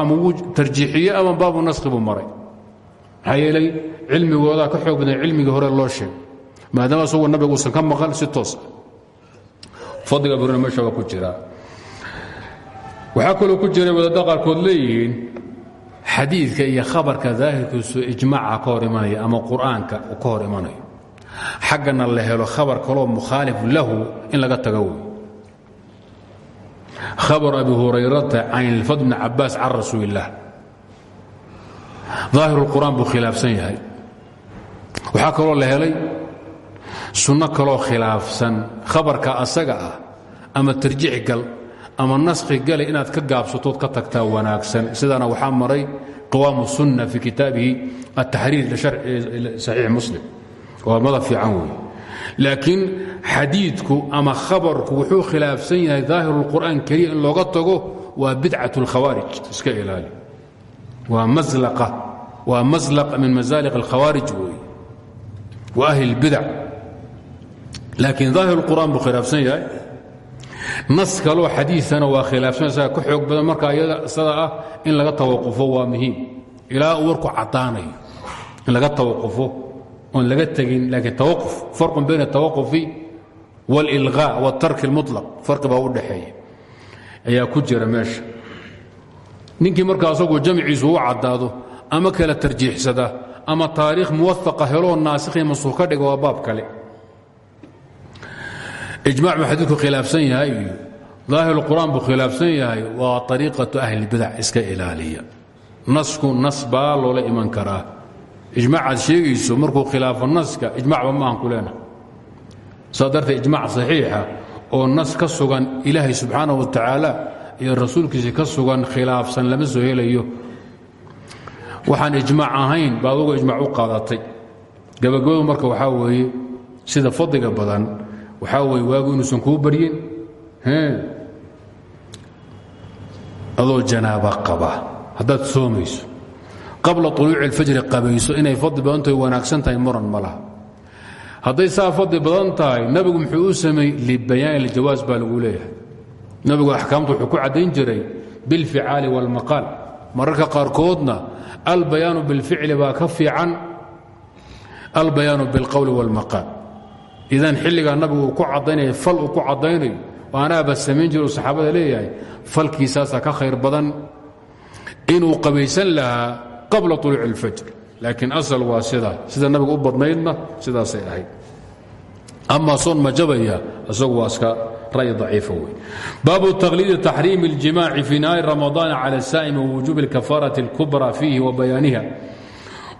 ama wuu tarjiixiyey ama baabu naskhi buu maray. Maxaa yeelay cilmigoodaa ka xoog badan hore loo sheegay. Maadaama asagoo nabiga uusan ka maqan si toos ah. Fadliga burina meesha waa ku jiraa waxaa kaloo ku jiray wadaadda qaarkood leeyihiin xadiidka iyo khabarka daahirkiisu ijmaaca ka hor imanaya ama qur'aanka ka hor imanayo. Xaggana la helo khabar kaloo mukhaalif lahu in laga tago wey khabar abi hurayrata can ilfadl bni cabaas can rasuuli illaah daahiru lqur'aan buu khilaafsan yahay. Waxaa kaloo la helay sunno kaloo khilaafsan khabarka asaga ah ama tarjiix gal ama naskhi gale inaad ka gaabsatood ka tagtaa wanaagsan. Sidaana waxaa maray qawaamu sunna fii kitaabihi ataxriir saxiix muslim. Waa madab fiican wey laakiin xadiidku ama khabarku wuxuu khilaafsan yahay daahirulqur'aan keliya in looga tago waa bidcat alkhawaarij iska ilaali. Waa malaqa waa maslaqa min masaaliq alkhawaarij wey wa ahli اlbidac laakiin daahir lqur'aan buu khilaafsan yahay nas kaloo xadiiana waa khilaafsan isaga ka xoog badan marka iyada isada ah in laga tawaqufo waa muhiim ilaa uu warku caddaanayo in laga tawaqufo oon laga tegin laakiin tawaquf farqun bayna atawaqufi wاlilغaa wاtarki اlmuطlaq farqi baa u dhaxeeya ayaa ku jira meesha ninkii marka asagoo jamciisu u caddaado ama kala tarjiixsada ama taariikh muwafaqa heloo naasikhi mansuuq ka dhiga waa baab kale ijmac buu xadiidku khilaafsan yahay. Iyo daahir qur'aan buu khilaafsan yahay. Waa ariiqatu ahlibidac iska ilaaliya. Nasku nas baa loola iman karaa. Ijmaacaad sheegayso markuu khilaafo naska ijmacba maahan ku leenaha saa darteed oo nas ka sugan ilaahay subxaanaه wa tacaala iyo rasuulkiisa ka sugan khilaafsan lama soo helayo. Waxaan ijmaac ahayn baad uga ijmac u qaadatay. Gabagabadu marka waxaa weeye sida fadliga badan waxaa weye waagu inuusan kuu baryin adoo janaaba qaba haddaad soomayso qabla طuluuci اlfajri qabayso inay fadli badan tahay wanaagsan tahay muran ma laha hadday saa fadli badan tahay nabigu muxuu u sameeyey libayaan iljawaas baa lagu leeyahay nabigu axkaamtu wuxuu ku caddayn jiray biاlficaali wاlmaqaal mararka qaarkoodna albayaanu biاlficli baa ka fiican albayaanu biاlqowli wاlmaqaal idan xilligaa nabigu uu ku caddaynaya fal uu ku caddaynayo oo anaaba samayn jiro uu saxaabada leeyahay falkiisaasaa ka khayr badan inuu qabaysan lahaa qabla طuluuci اlfajr laakiin asal waa sidaa sida nabiga u badnaydna sidaasay ahayd amaa soon ma jabaya isagu waa iska ra'yi daciifa wey baabu taqliidi taxriimi اljimaaci fii nahaari ramadaana cala الsaa'imi wawujuubi اlkafaaraةi اlkubra fiihi wa bayaaniha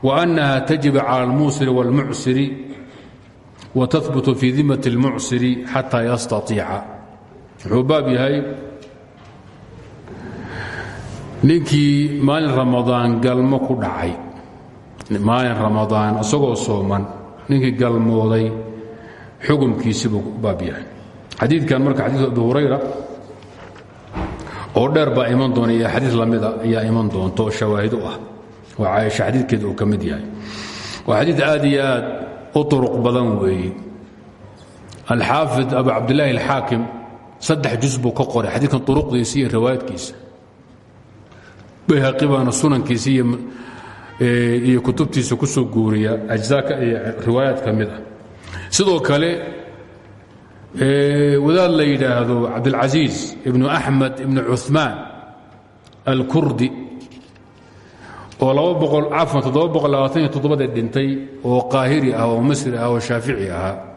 وأنها تجب على الموسر والمعسر wtbt fi dim اlmucsiri xata yastaiica wuxuu baab yahay ninkii maalin ramadaan galmo ku dhacay maalin ramadaan isagoo sooman ninkii galmooday xukumkiisi buu baab yahay. Xadiikan marka xadiiu abi hurayra oo dheer baa iman doona iyo xadiis lamida ayaa iman doonta oo shawaahid u ah. Waa caaisha xadiidkeeda uu ka mid yahay. Waa xadiid aad iyo aad u turuq badan weeye alxaafid abu cabdilaahi alxaakim saddex juz buu ka qoray xadiidkan turuqdiisa iyo riwaayadkiisa. Bayhaqi baana sunankiisa iyo kutubtiisa ku soo guuriya ajzaaka iyo riwaayaad ka ah. Sidoo kale wadaad la yidhaahdo cabdilcasiis ibnu axmed ibnu cuثmaan alkurdi oo dhintay oo qaahiri ah oo masri ah oo shaafici ahaa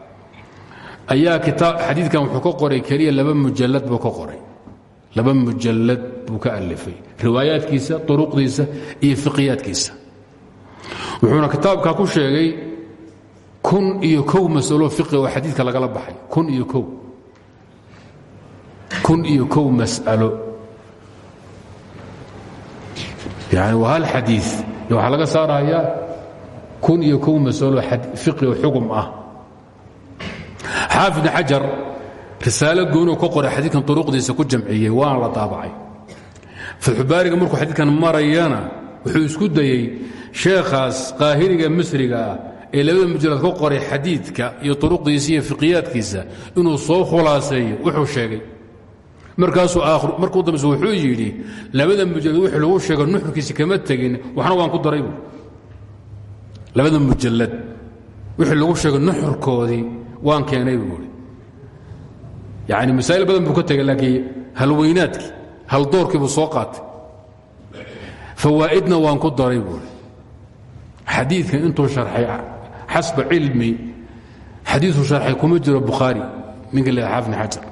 ayaa xadiidkan wuxuu ka qoray keliya laba mujalad buu ka qoray. Laba mujalad buu ka alifay. Riwaayaadkiisa uruqdiisa iyo fiqiyaadkiisa. Wuxuuna kitaabka ku sheegay kun iyo kow masalo fiqi oo xadiidka lagala baxay. Kun iyo kow. Mas'alo yani waa hal xadii waxaa laga saarayaa kun iyo kow masalo fiqi xugum ah xaafid xajar risaalo goonuu ka qoray xadiidkan uruqdiisa ku jamciyey waana la daabacay fatxubaariga markuu xadiidkan marayana wuxuu isku dayey sheekhaas qaahiriga misriga ee labada mujalad ka qoray xadiidka iyo uruqdiisa iyo inuu soo khulaaseeyo wuxuu sheegay markaasuu markuu dambeyse wuxuu yidhi labada mujallad wixii lagu sheego nuxurkiisi kama tegin waxna waan ku daray buui labada mujallad wixii lagu sheego nuxurkoodii waan keenay buui yani masaa'il badan buu ka tegay laakiin halweynaadkii haldoorkii buu soo qaatay. Fawaa'idna waan ku daray buui xadiidkan intuu sharxay xasba cilmi xadiiuu sharxay kuma jiro bukhaari ninka la xaafni xajar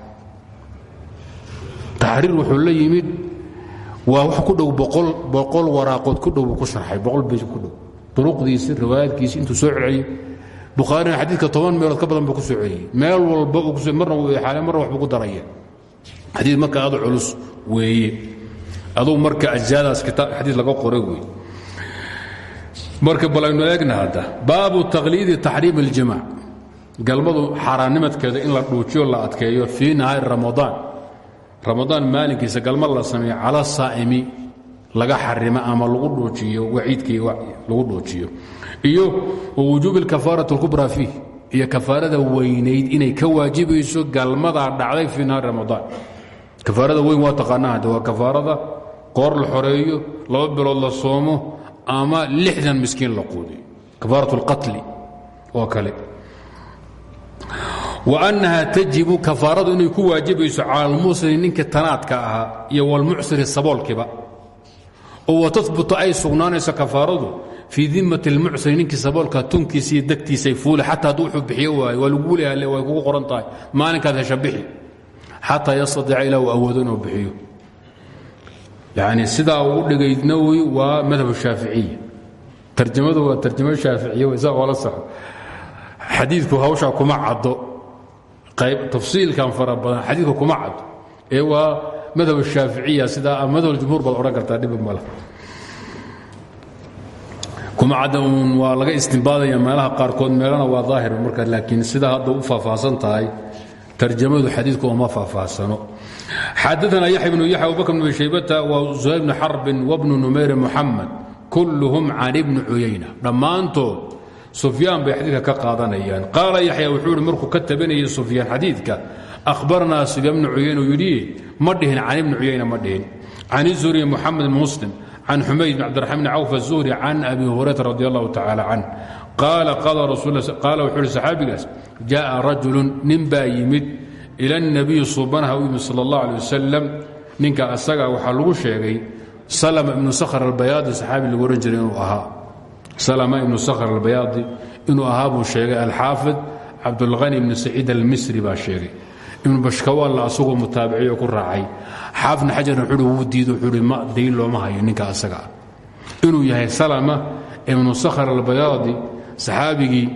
taxriir wuxuu la yimid waa wax ku dhow boqol waraaqood ku dhow ku sharxay boqol bej ku dhow. Duruqdiisi riwaayaadkiisi intuu soo celiyey bukhaarina xadiidka toban meelood ka badan buu ku soo celiyey meel walba marna wuu ixaale marna waxbuu ku daraya. Xadiid marka adu culus weeye. Adugu marka ajzaadaas xadiid laga qoray wey marka bal aynu eegna hadda baabu taqliidi taxriim اljimaac galmadu xaaraannimadkeeda in la dhuujiyo la adkeeyo fii ramadaan ramadaan maalinkiisa galma la sameeyo cala saa'imi laga xarima ama lagu dhoojiyo waciidkii lagu dhoojiyo. Iyo wujuubi alkafaarati alkubraa fiih iyo kafaarada weynayd inay ka waajibayso galmada dhacday fii naari ramadaan kafaarada weyn waa taqaanaa waa kafaarada qoor la xoreeyo laba bilood la soomo ama lixdan miskiin la quudiyo. Kafaaratu alqatli oo kale. وأنها تجiب kaفاaradu inay ku waajibayso calى الmusri ninkii tanaadka ahaa iyo wاlmucsiri saboolkiba oo وتثbuت ay sugnaanayso kaفaaradu fii dimaة الmucsri ninkii saboolka tunkiisa iyo degtiisay fuuli xata hadduu wuxuu bixiyo waayo waa lagu leeyahay way kugu qoran tahay maalinkaad hesha bixi xataa yastaطica ilaa uu awoodo inuu bixiyo yani sidaa ugu dhigay nawi waa madhab الشhaaficiya tarjamadu waa tarjamo shaaficiya saa oola saxo xadiidku hawshaa kuma caddo qayb tafsiilkan fara badan xadiidka kuma cad. Ee waa madhab shaaficiya sidaa madhab jumhuur baad odhan kartaa dhib male kuma cadda waa laga istimbaadaya meelaha qaarkood meelana waa daahir marka laakiin sidaa hadda u faahfaahsan tahay tarjamadu xadiidku uma faahfaahsano. Xadaana yaxya bnu yaxya abubakr bnu shaybata wa suhayr bnu xarbin wabnu numayr muxamed kulluhum can ibni cuyayna sufyaan bay xadiidka ka qaadanayaan qaala yaxya wuxuu ihi markuu ka tabanayay sufyaan xadiidka ahbarnaa sufyaan bnu cuyayna uu yidhi ma dhihin can ibni cuyayna ma dhihin can izuri muxamed bn muslim can xumayd bn cabdiraxmaan bn cawf azuhri can abi hurayrata radi allahu tacaala can qaala qaala wuxuu ihi saxaabigaas jaءa rajulun nin baa yimid ila اnabiyi subanaha u yimid sal اllah alay wasalam ninka asaga waxaa lagu sheegay salama ibnu sakhr albayaadi saxaabi lagu ohan jiray inuu ahaa salama ibnu sakhr albayaadi inuu ahaa buu sheegay alxaafid cabdulhani ibnu saciid almisri baa sheegay. Ibnu bashkawaalla asagoo mutaabiciyo ku raacay. Xaafidna xajarna wuxuuhi wuu diido wuxuuhi ma daliil looma hayo ninka asaga ah. Yahay salama ibnu sakhr albayaadi saxaabigii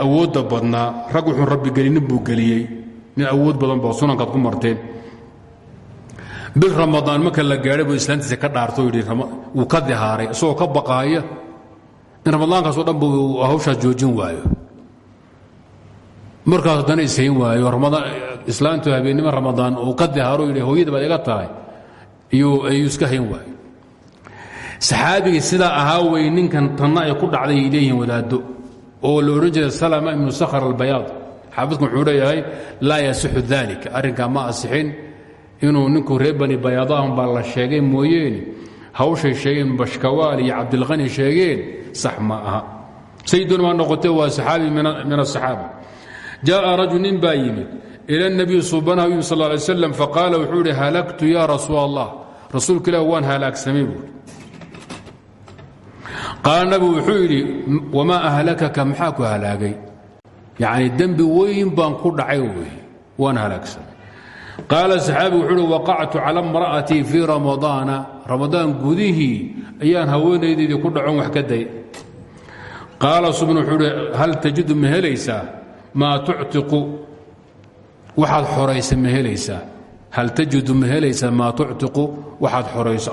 awoodda badnaa rag wuxuu rabbi gelinin buu geliyey nin awood badan boo sunankaad ku marteen. Bil ramadaan marka la gaadhay buu ka dhaarto yidhi ka dihaaray isagoo ka baqaaya in ramadaankaasoo dhan buu hawshaas joojin waayo. Markaas haddana ishayn waayo. Islaantu habeennimo ramadaan uu ka dihaaro hooyada baad iga tahay ayuu iska hayn waayo. Saxaabigii sidaa ahaa wey ninkan tanna ay ku dhacday ay leeyihiin oo la odhan jiray sakhr albayaad. Xaafidku wuxuu leeyahay laa yasixu dalik arrinkaa ma asixin. Inuu ninku reer bani baa la sheegay mooyeene hawshay sheegeen bashkawaal iyo cabdilqani sheegeen sax ma aha. Sayidun maa noqotee waa saxaabi min asaxaaba jaءa rajul nin baa yimid ila اnabiy subanahu yimi sal lay slam faqaala wuxuu ihi halagtu ya rasuul allah rasuulka ilah waan halaagsamay buui qaala nabigu wuxuu yidhi wamaa ahlakaka? Maxaa ku halaagay? Yacni dembi weyn baan ku dhacay wey waan halaagsamay qaala saxaabigu wuxuu uhi waqactu cala imra'atii fii ramadaana ramadaan gudihii ayaan haweenaydaydii ku dhacon wax ka day. Qaala subn wuxuu hal tajidu ma helaysaa maa tuctiqu? Waxaad hal tajidu ma helaysaa maa tuctiqu? Waxaad xorayso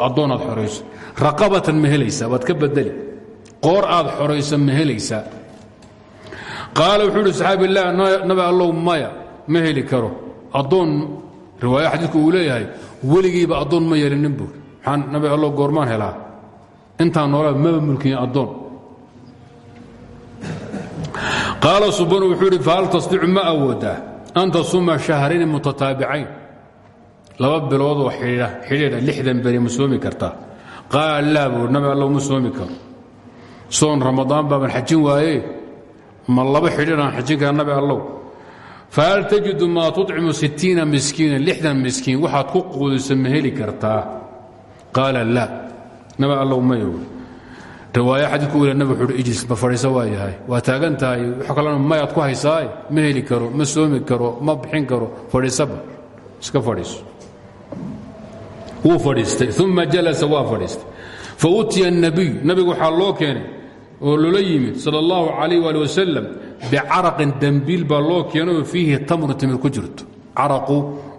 raqabatan ma helaysaa ka bedeli. Qoor aad xorayso ma helaysaa qaala wuxuu uhi saxaabi maya ma heli karo. Addoon riwaaya xadiidku uu leeyahay weligiiba addoon ma yeelinin buuri nabi allow goormaan helaa. Intaan noolaa maba mulkiyin addoon. Qaala subanu wuxuu idhi fahal tasdicu ma awoodaa an tasuma shahrayni mutataabicayn laba biloodoo xidhiidha lixdan beri ma soomi kartaa qaal laa buur nabi allow ma soomi karo. Soon ramadaan baaban xajin waaye ma laba xidhiidhaan xajin kara nabi allow fahal tajidu maa tucimu sittiina miskiina lixdan miskiin waxaad ku quudisa ma heli kartaa qaala laa nabi allow mayo riwaaya xadiidku wila nabig wuxuu uhi ijlis ma fadhiiso waa yahay waa taagan tahay wax kalena mayaad ku haysaaye ma heli karo ma soomi karo ma bixin karo fadhiisaba iska fadhiiso wuu fadhiistay uma jalasa waa fadhiistay fa utiya الnabiy nabigu waxaa loo keenay oo loola yimid sal اllahu calayh ali wasalam bicaraqin dembiil baa loo keenay oo fiihi tamru timir ku jirto caraqu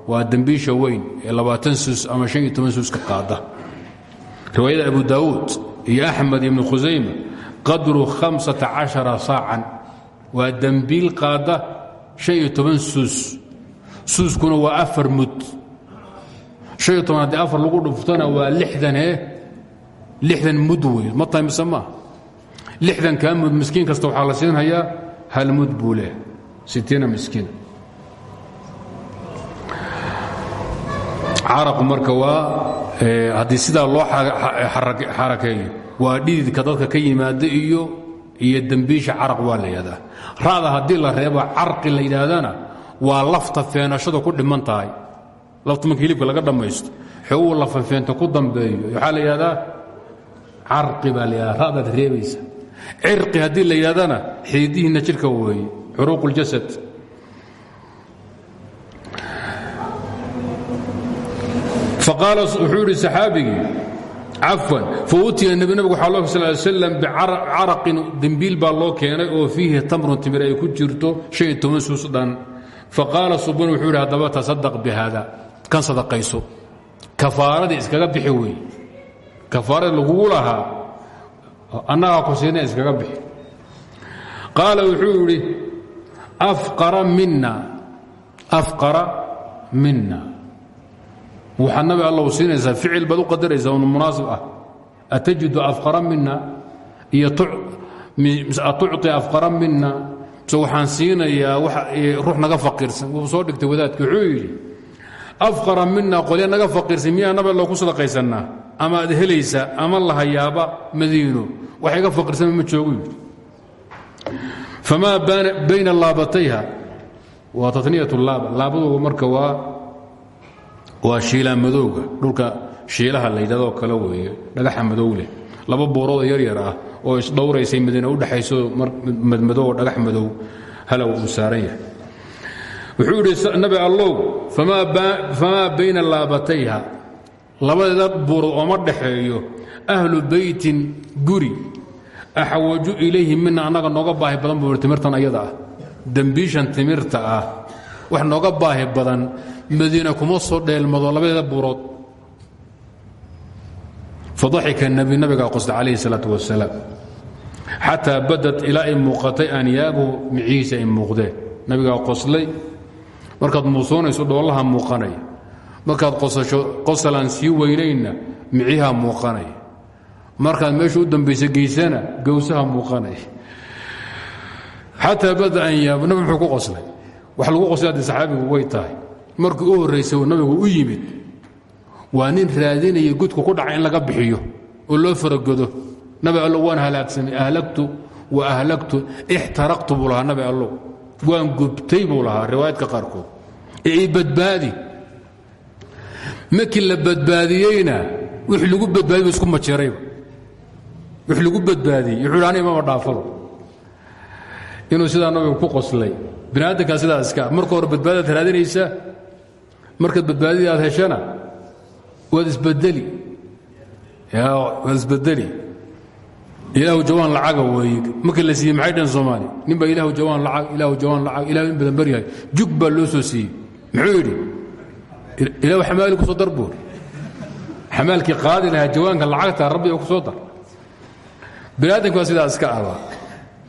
waa dembiisha weyn ee labaatan suus ama shan iyo toban suus ka qaada riwaayada abu daawuud iyo axmed ibnu khusayma qadru saacan. Waa dembiil qaada suus. Suuskuna waa afar mud. Haddii afar lagu dhuftona waa ee lixdan mud wey ma tahay mise maa lixdan kaa mud miskiin kasta waxaa la siinhayaa hal mud buu leh. Sitiina miskiin caraqu marka waa haddii sidaa loo xarakeeyo waa dhididka dadka ka yimaada iyo iyo dembiisha caraq waa la yidhahdaa ra'da haddii la reebo carqi la yidhaahdana waa lafta feenashadu ku dhiman tahay. Lafta marka hilibka laga dhammaysto xoguu lafafeento ku dambeeyo waxaa la yidhahdaa carqi baa la yidhahdaa ra'daad reebaysa. Cirqi haddii la yidhahdana xididihiinna jidhka weeye xuruuq اljasad faqaala wuxuu yidhi saxaabigii cafwan fautiya nebi nabig waxaa loo sal slam bicaraqin dembiil baa loo keenay oo fiihi tamrun timir ay ku jirto shan iyo toban suus dhan. Faqaala subban wuxuu yidhi haddaba tasadaq bi haada kan sadaqayso. Kafaaradii iskaga bixi wey kafaaradii lagugu lahaa annagaa ku siina iskaga bixi. Qaala wuxuu yidhi afqara mina afqara mina waxaa nabi alla siinaysaa ficil baad u qadaraysaa un munaasib ah. Atajidu afqara mina iyo atucطi afqara mina mise waxaan siinayaa ruux naga faqiirsan wuu soo dhigtay wadaadki wuxuu yidhi afqara mina naga faqiirsan miyaa nabi allo ku sadaqaysannaa? Ama ad helaysaa ama la hayaaba madiino wax iga faqiirsan ma joogu yidhi. Famaa bayna laabatayha. Waa taniyat laaba waa shiilaa madowga dhulka shiilaha la yidhadoo kale weeye. Dhagaxa madow leh. Laba buuroodoo yaryar ah oo isdhowraysay madiina udhexayso madmadow oo dhagax madow. Halow uu saaran wuxuu yidhi nabi allow famaa bayna laabatayha? Labadeeda buurood ooma dhaxeeyo ahlu beytin guri axwaju ilayhi mina annaga nooga baahi badan buu timirtan ayada ah. Dembiishan timirta ah wax nooga baahi badan madiina kuma soo dheelmado labadeeda buurood. Fadaxika nabi nabigaa qosta calayhi salaatu wasalaam xataa badad ilaa ay muuqatay anyaabuhu micihiisa ay muuqdeen nabigaa qoslay markaad muusoonayso dhoolaha muuqanaya markaad qosasho qosalaan sii weynaynna micihaa muuqanaya markaad meesha dambaysa geysana gowsaha muuqanaya xataa bada anyaabu nabi muxuu ku qoslay wax lagu qoslay haddii saxaabigu way tahay. Markii u horraysay nabigu u yimid waa nin raadinaya gudku ku dhaca in laga bixiyo oo loo faragodo nabi allow waan halaagsamay ahlagtu wa ahlagtu ixtaraqtu buu nabi allow. Waan gubtay buu lahaa riwaayadka qaarkood. Ee i badbaadi. Markii la badbaadiyeyna lagu badbaadiy isku majeerayba wix lagu badbaadiyey wuxuu ani imama dhaafado inuu sidaa nabigu ku qoslay bini aadamkaa sidaa iska marka hore badbaadaad raadinaysaa markaad badbaadidii aad heshana waad isbedeli waad isbedeli ilaahu jawaan lacaga weeye. Markii la siiyey maxay dhan soomaali? Nin baa ilaahu jawaan lacag ilaahu jawaan lacag ilahu in badan baryahay jug baa loo soo siiyey. Muxuu yidhi? Ilaahu xamaali ku soo dar buur xamaalkii qaadi lahaa jawaanka lacagta rabbi ku soo dar. Biniaadamka waa sidaa iska abaa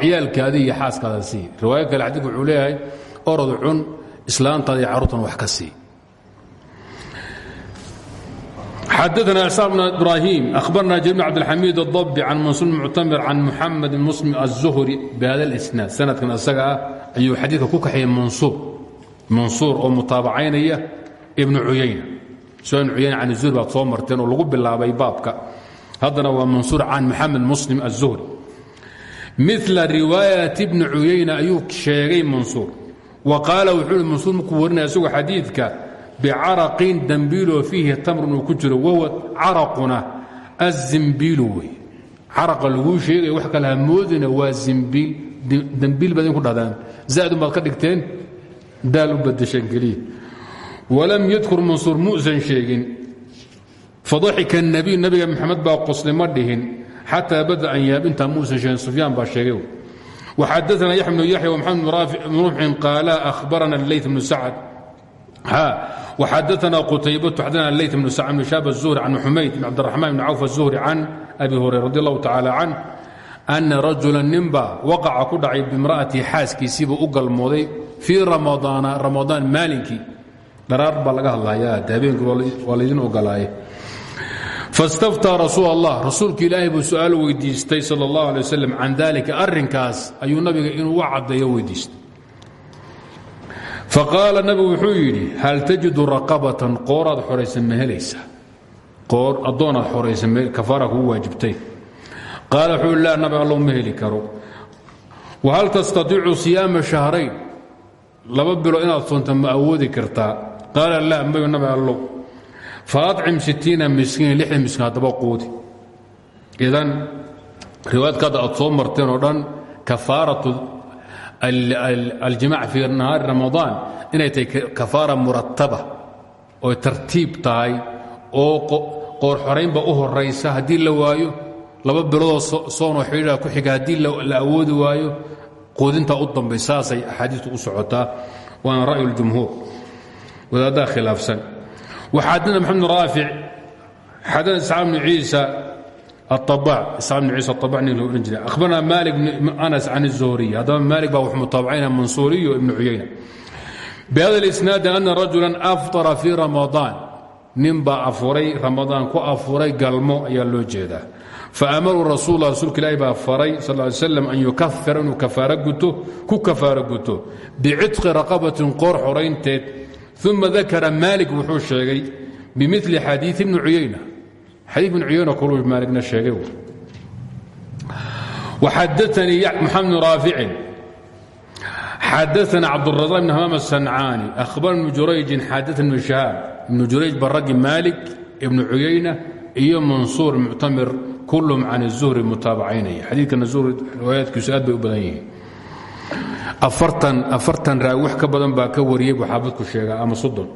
ciyaalkaadii iyo xaaskaada sii riwaayo kale xadiidku wuxuu leeyahay orod cun islaantaada iyo carruurtan wax ka sii xadثna إساق بن إبراهيم أخبرنا جرير بن عبدالحميد الضبي عن منصور المعتمر عن محمد بن مسلم الزهري بهذا الإسناad sanadkan isaga ah ayuu xadiidka ku kaxeeyey mansuur mansuur oo mutaabacaynaya ibnu cuyayna so ibnu cuyayna can الzuhri baad soo marteen oo lagu bilaabay baabka haddana waa mansuur can maxamed muslim الzuhri mila riwaayat bni cuyayna ayuu sheegay mansuur. Wa qaala wuxuu i mansuur markuu warinaya isagoo xadiidka? Bicaraqin dambiiloo fiihi tamrun uu ku jiro wahuwa caraquna azimbiilu wey. Caraqa laguu sheegaya wax kale ha moodina waa zimbiil dambiil baad idinku dhahdaan. Zaadun baad ka dhigteen daal u badasheen keliya. Walam yadkur mansuur muusan sheegin. Fadaxika الnabiy nabiga maxamed baa qosli ma dhihin xataa bada an yaab intaa muusan sheegin sufyaan baa sheegay waxadaana yaxya bnu yaxya wmaxamed bn ruuxin qaala ahbarana leyt bnu sacd وxadثna qتyبة xadثna الlyث بن سعد بن شhاب الزهري عن حmayd بن cبدالرحمن بن cوف الزهري عن أbي هريرة رضي الله تعالى عنه أنa رaجuلا ninba وaqca ku dhacay بامرأatii xaaskiisiiba u galmooday فيi رamaضاana رamaضاan maalinkii dharaar baa laga hadlaya habeenki waa laydin ogolaaye fastaftaa rasuul allah rasuulku ilaahay buu su'aal weydiistay sal اllah alay dalika arrinkaas ayuu nabiga inuu uga caddeeyo weydiistay faqaala nabigu hal tajidu raqabatan qooraad xoraysan ma helaysaa qoor addoonaad xoraysan kafaara kugu waajibtay qaala wuxuu la nabi allow ma heli karo wahal shahrayn laba bilo inaad soonta ma awoodi kartaa qaala la mayo nabi allow fa acim sittiina miskiin lixdan miskiin haddaba quudi idan riwaayadkaadda aad soo marteen oo dhan kafaaratu aljimac fii nahaari ramadaan inay tahay kafaara murataba oy tartiib tahay oo qoor xoraynba u horaysa haddii la waayo laba biloodoo soonoo xidhiidha ku xiga haddii la awoodi waayo quudintaa u dambay saasay axaadiistu u socotaa waana waxaadina maxamed raafic xadana isxaaq bnu ciisa الطباع إسحاق بن عيسى الطباع نيل ohan jiray أخبرنا مالك بن أنس عن الزهري haddaba مالك baa wx mutaaبعayna منصوري وابن عyayنة بhذا الإسناaد أن رaجuلا أفطر في رaمaضان nin baa afuray رaمaضaan ku afuray galmo ayaa loo jeedaa فأmروا رasuل rasuulka ilahi baa faray sal اه علي sسلم أن يukفira inuu ku kaفaaro guto بcitقi رaqabaةi qoor xoraynteed uma dakara maali wuxuu sheegay bimili xadii bni uyayn xadii bn uyayn kluu maaligna sheegay xadaanii mxamed bn raaficin xadaana cabduraaq bn hamaam asancaani ahbar ibnu jurayjin xadaani ibnu shahaab ibnu jurayj ba raggi maalig ibnu cuyayna iyo mansuur muctamir kulum can الzuhri mutaabacaynaya xadiikana zuhri riwaayaadkiisu aad bay u badan yihiin afartan raawi wax ka badan baa ka wariyey buu xaafidku sheegaa ama soddon.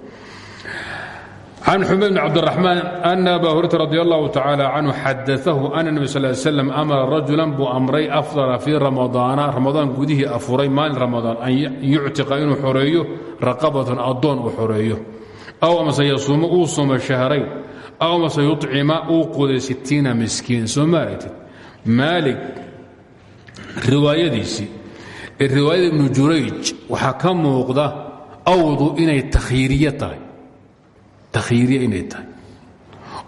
Can xumayd bn cabdiraxmaan ana aba hurata radi allahu tacaala canhu xadaahu ana nebi sal slam amara rajulan buu amray afdala fii ramadaana ramadaan gudihii afuray maalin ramadaan an yuctiqa inuu xoreeyo raqabatan addoon uu xoreeyo. Aw amase yasuumo uu somo shahrayn aw amase yucima uu quday sittiina miskiin soo ma aragtid maalig riwaayada ibnu jurayj waxaa ka muuqda awdu inay takhiiriye tahay. Takhiiriye inay tahay.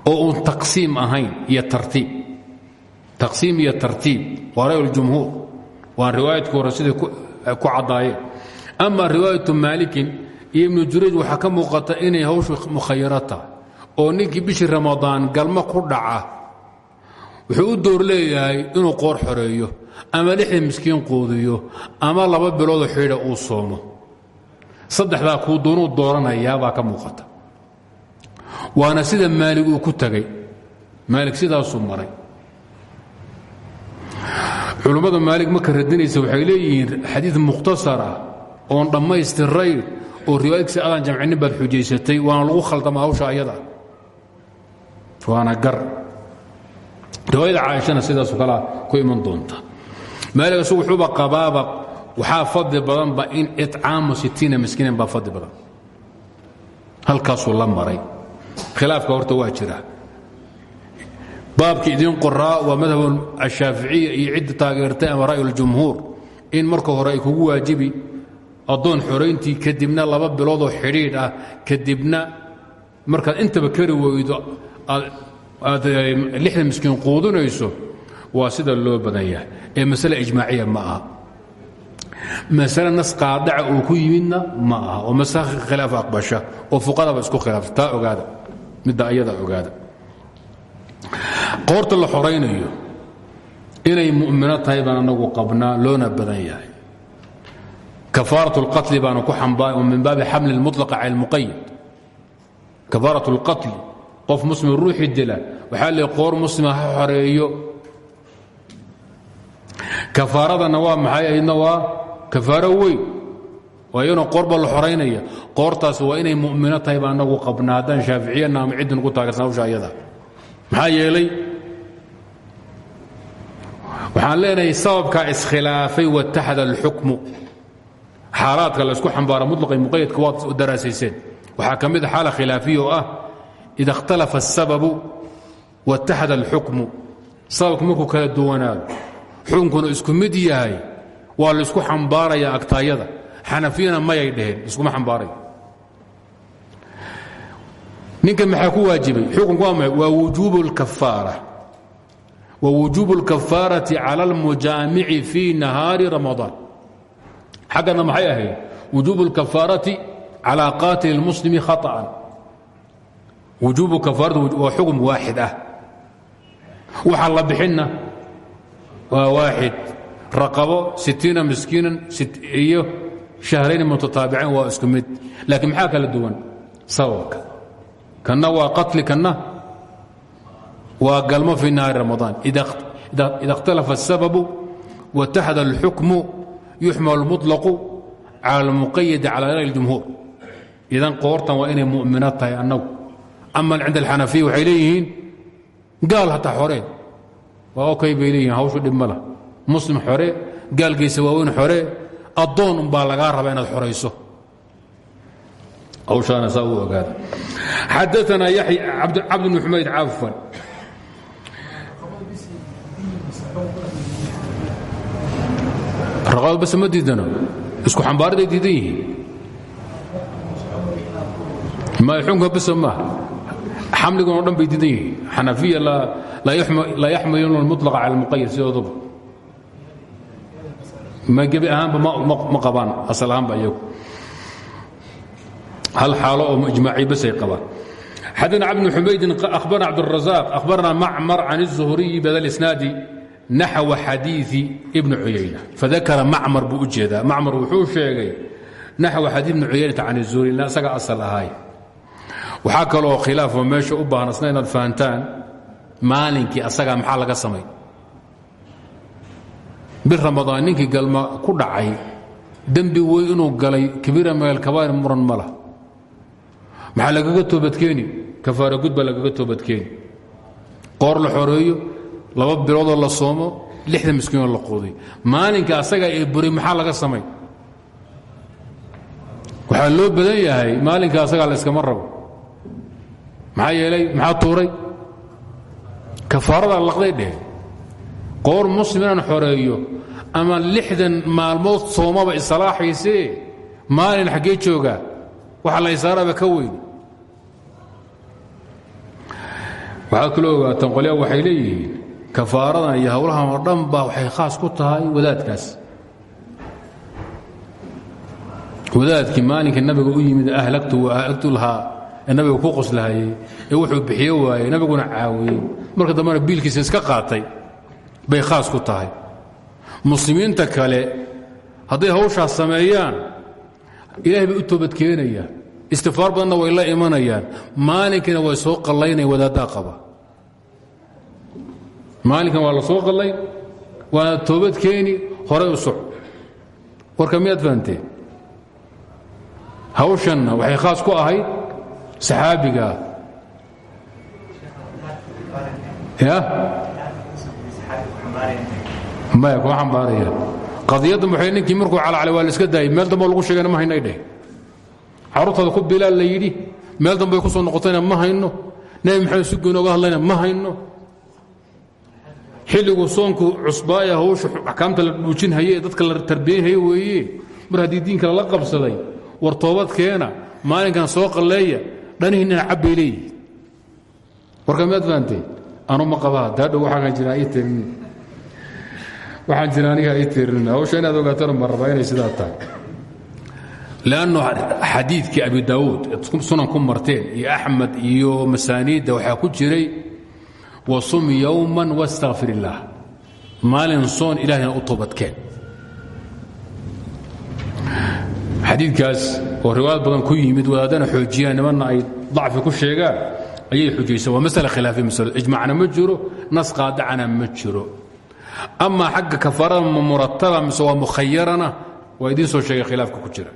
Oo uun taqsiim ahayn iyo tartiib. Taqsiim iyo tartiib. Waa ra'y اljumhuur waan riwaayadku hore siday ku caddaayeen ama riwaayatu maalikin iyo jurayj waxaa ka muuqata inay hawshu mukhayaro oo ninkii bishii ramadaan galmo ku dhaca wuxuu door leeyahay inuu qoor xoreeyo ama lixda miskiin quudiyo ama laba biloodoo xidha uu soomo. Saddexdaa kuu doonuu dooranayaabaa ka muuqata. Waana sida maalig uu ku tagay. Maalig sidaasuu maray. Culummada maalig marka radinaysa waxay leeyihiin xadiid mukhtasar ah oon dhammaystirayn oo riwaayadkiisa adaan jamcinin baad xujaysatay waana lagu khaldama hawsha ayada. Waana gar. Riwaayada caaishana sidaasu kalaa ku iman doonta maalig asu wuxuuba qabaaba waxaa fadli badanba in icaamu sittiina miskiinan baa fadli badan. Halkaasuu la maray. Khilaafka horta waa jira. Baabki idin qoraa waa madhab ashaaficiya iyo cidda taageertay ama ra'y اljumhuur in marka hore ay kugu waajibi addoon xorayntii kadibna laba biloodoo xidhiidh ah kadibna markaad intaba kari weydo aad lixda miskiin quudinayso waa sida loo badan yahay ee masale ijmaaciya ma aha masale nas qaadaca uu ku yimidna ma aha oo masale khilaaf aqbasha oo fuqadaba isku khilaafta taa ogaada midda ayada ogaada qoorta la xoraynayo inay mu'mino tahay baan anagu qabnaa loona badan yahay kafaarat اlqatli baanu ku xambaa min baabi xamli اlmuطlaqa cala اlmuqayad kafaarat اlqatli qof muslim ruuxii dila waxaa le qoor muslima ha xoreeyo kafaaradana waa maxay? Aydna waa kafaaro weyn. Waa iyano qoorba la xoraynaya qoortaas waa inay mumino tahay baa nagu qabnaa haddaan shaaficiyana ama ciddin ku taageersan hawsha ayada. Yeelay? Waxaan leenahay sababkaa iskhilaafay wataxada alxukmu xaalaadka laysku xambaara mudlaqa i muqayadka waad daraasiyseen waxaa ka mid a xaala khilaafiya oo ah ida ikhtalafa asababu wataxada alxukmu sababku markuu kala duwanaago xukunkuna isku mid yahay waa la isku xambaaraya agtaayada xanafiyana mayay dheheen iskuma xambaarayo ninka maxaa ku waajibay xukunku waa maxay waa wujuubu اlkafaara wa wujuubu اlkafaarati cala اlmujaamici fii nahaari ramadaan xaggana maxay ahayd wujuubu اlkafaarati calى qaatili اlmuslimi khaطأan wujuubu kafaarati waa xukun waaxid ah waxa la bixinna waa waaxid raqabo sitiina miskiinan iyo shahrayn mutataabicayn waa isku mid laakiin maxaa kala duwan sababka kanna waa qatli kanna waa galmo fii nahaari ramadaan ida اhtalafa الsababu wataxada اlxukmu yuxmal muطlaqu cala اlmuqayadi cala ra'y اljumhuur idan qoortan waa inay mu'mino tahay annagu ama cinda alxanafiya waxay leeyihiin gaal hataa xoree waa okay bay leeyihiin hawshu dhib ma lah muslim xore gaalkiisa waaweyn xore addoon umbaa lagaa rabaa inaad xorayso. Hawshaana saa u ogaada. Xadaanaa cabd bn xumayd cafan raqabad base ma diidano isku xambaariday diidan yihiin. Ma xunka base maaha xamligan o dhan bay diidan yihiin. Xanafiya laa yaxmiluna اlmuطlaqa cala اlmuqayad sidooduba ma gebi ahaanba ma qabaan asal ahaanba iyagu hal xaalo oo ijmaaci basay qabaan xadana cabd bn xumaydin ahbarna cabdالrazaq ahbarna macmar can الzuhriyi bada isnaadi naxwa xadiiثi ibni cuyayna fadakara macmar buu u jeedaa macmar wuxuu sheegay naxwa xadii ibni cuyaynata can الzuhri ila isaga asal ahaay waxaa kaloo khilaafoo meesha u baahan asna inaad fahantaan maalinkii asagaa maxaa laga samay? Bir ramadaan ninkii galma ku dhacay dembi wey inuu galay kabiira meel kabaa'ir muran ma lah maxaa lagaga toobadkeeni kafaara gud baa lagaga toobadkeeni qoor la xoreeyo laba biloodoo la soomo lixda miskiinoo la quuday. Maalinka asaga ee buray maxaa laga samay? Waxaa loo badan yahay maalinka asagaa la iskama rabo. Maxaa yeelay? Maxaa tuuray kafaaradaa laqday dheh. Qoor muslim inaan xoreeyo ama lixdan maalmood soomaba isalaaxaysee maalin xaggee joogaa waxa la isaaraba ka weyn. Waxaad kaloo ogaataan qolyaa waxay leeyihiin kafaaradan iyo howlahan oo dhan baa waxay khaas ku tahay wadaadkaas. Wadaadkii maalinka nabiga u yimid ahlagtu ahlagtu lahaa ee nabiga ku qoslahayey ee wuxuu bixiyo waayey nabiguna caawiyey marka dambena biilkiisa iska qaatay bay khaas ku tahay. Muslimiinta kale hadday hawshaas sameeyaan ilaahay bay u toobadkeenayaan istifaar badanna way la imanayaan. Maalinkiina way soo qallaynaya wadaaddaa qaba. Maalinkan waa la soo qallayn waana toobadkeeni horay u soc warka miyaad fahanteen hawshanna waxay khaas ku ahayd saxaabigaa ya maya kuma xambaaraya. Qadiyadda waxay ninkii markuu calacalay waa la iska daayay. Meel damboo lagu sheegayna ma haynay dheh carruurtaada ku bilaal la yidhi. Meel dambay ku soo noqotayna ma hayno. Nebi maxamed si gooni hadlayna ma hayno. Xilligu soonku cusbaaya hawsha axkaamta la dhuujinhaye dadka la tarbiyanhaye weeye. Mar haddii diinka lala qabsaday war toobad keena maalinkan soo qalleeya dhanihiinana cabbay warka fahanteen anu ma qabaa daadhow waxaan jira aniga ii tirin. Hawsha inaad ogaatana ma inay sidaa tahay. Lannu xadiidkii abi daawuud sunan ku marteen iyo axmed iyo masaaniidda waxaa ku jiray wasum yowman wastakfir illaah maalin soon ilahina u toobadkeen. Xadiidkaas oo riwaayad badan ku yimid wadaadana xoojiyaan nimanna ay dacfi ku sheegaan ayay xujaysa waa masale khilaafiya masalo ijmacna ma jiro nas qaadacana ma jiro amaa xagga kafaarada ma murataba mise waa mukhayarana waa idiin soo sheegay khilaafka ku jira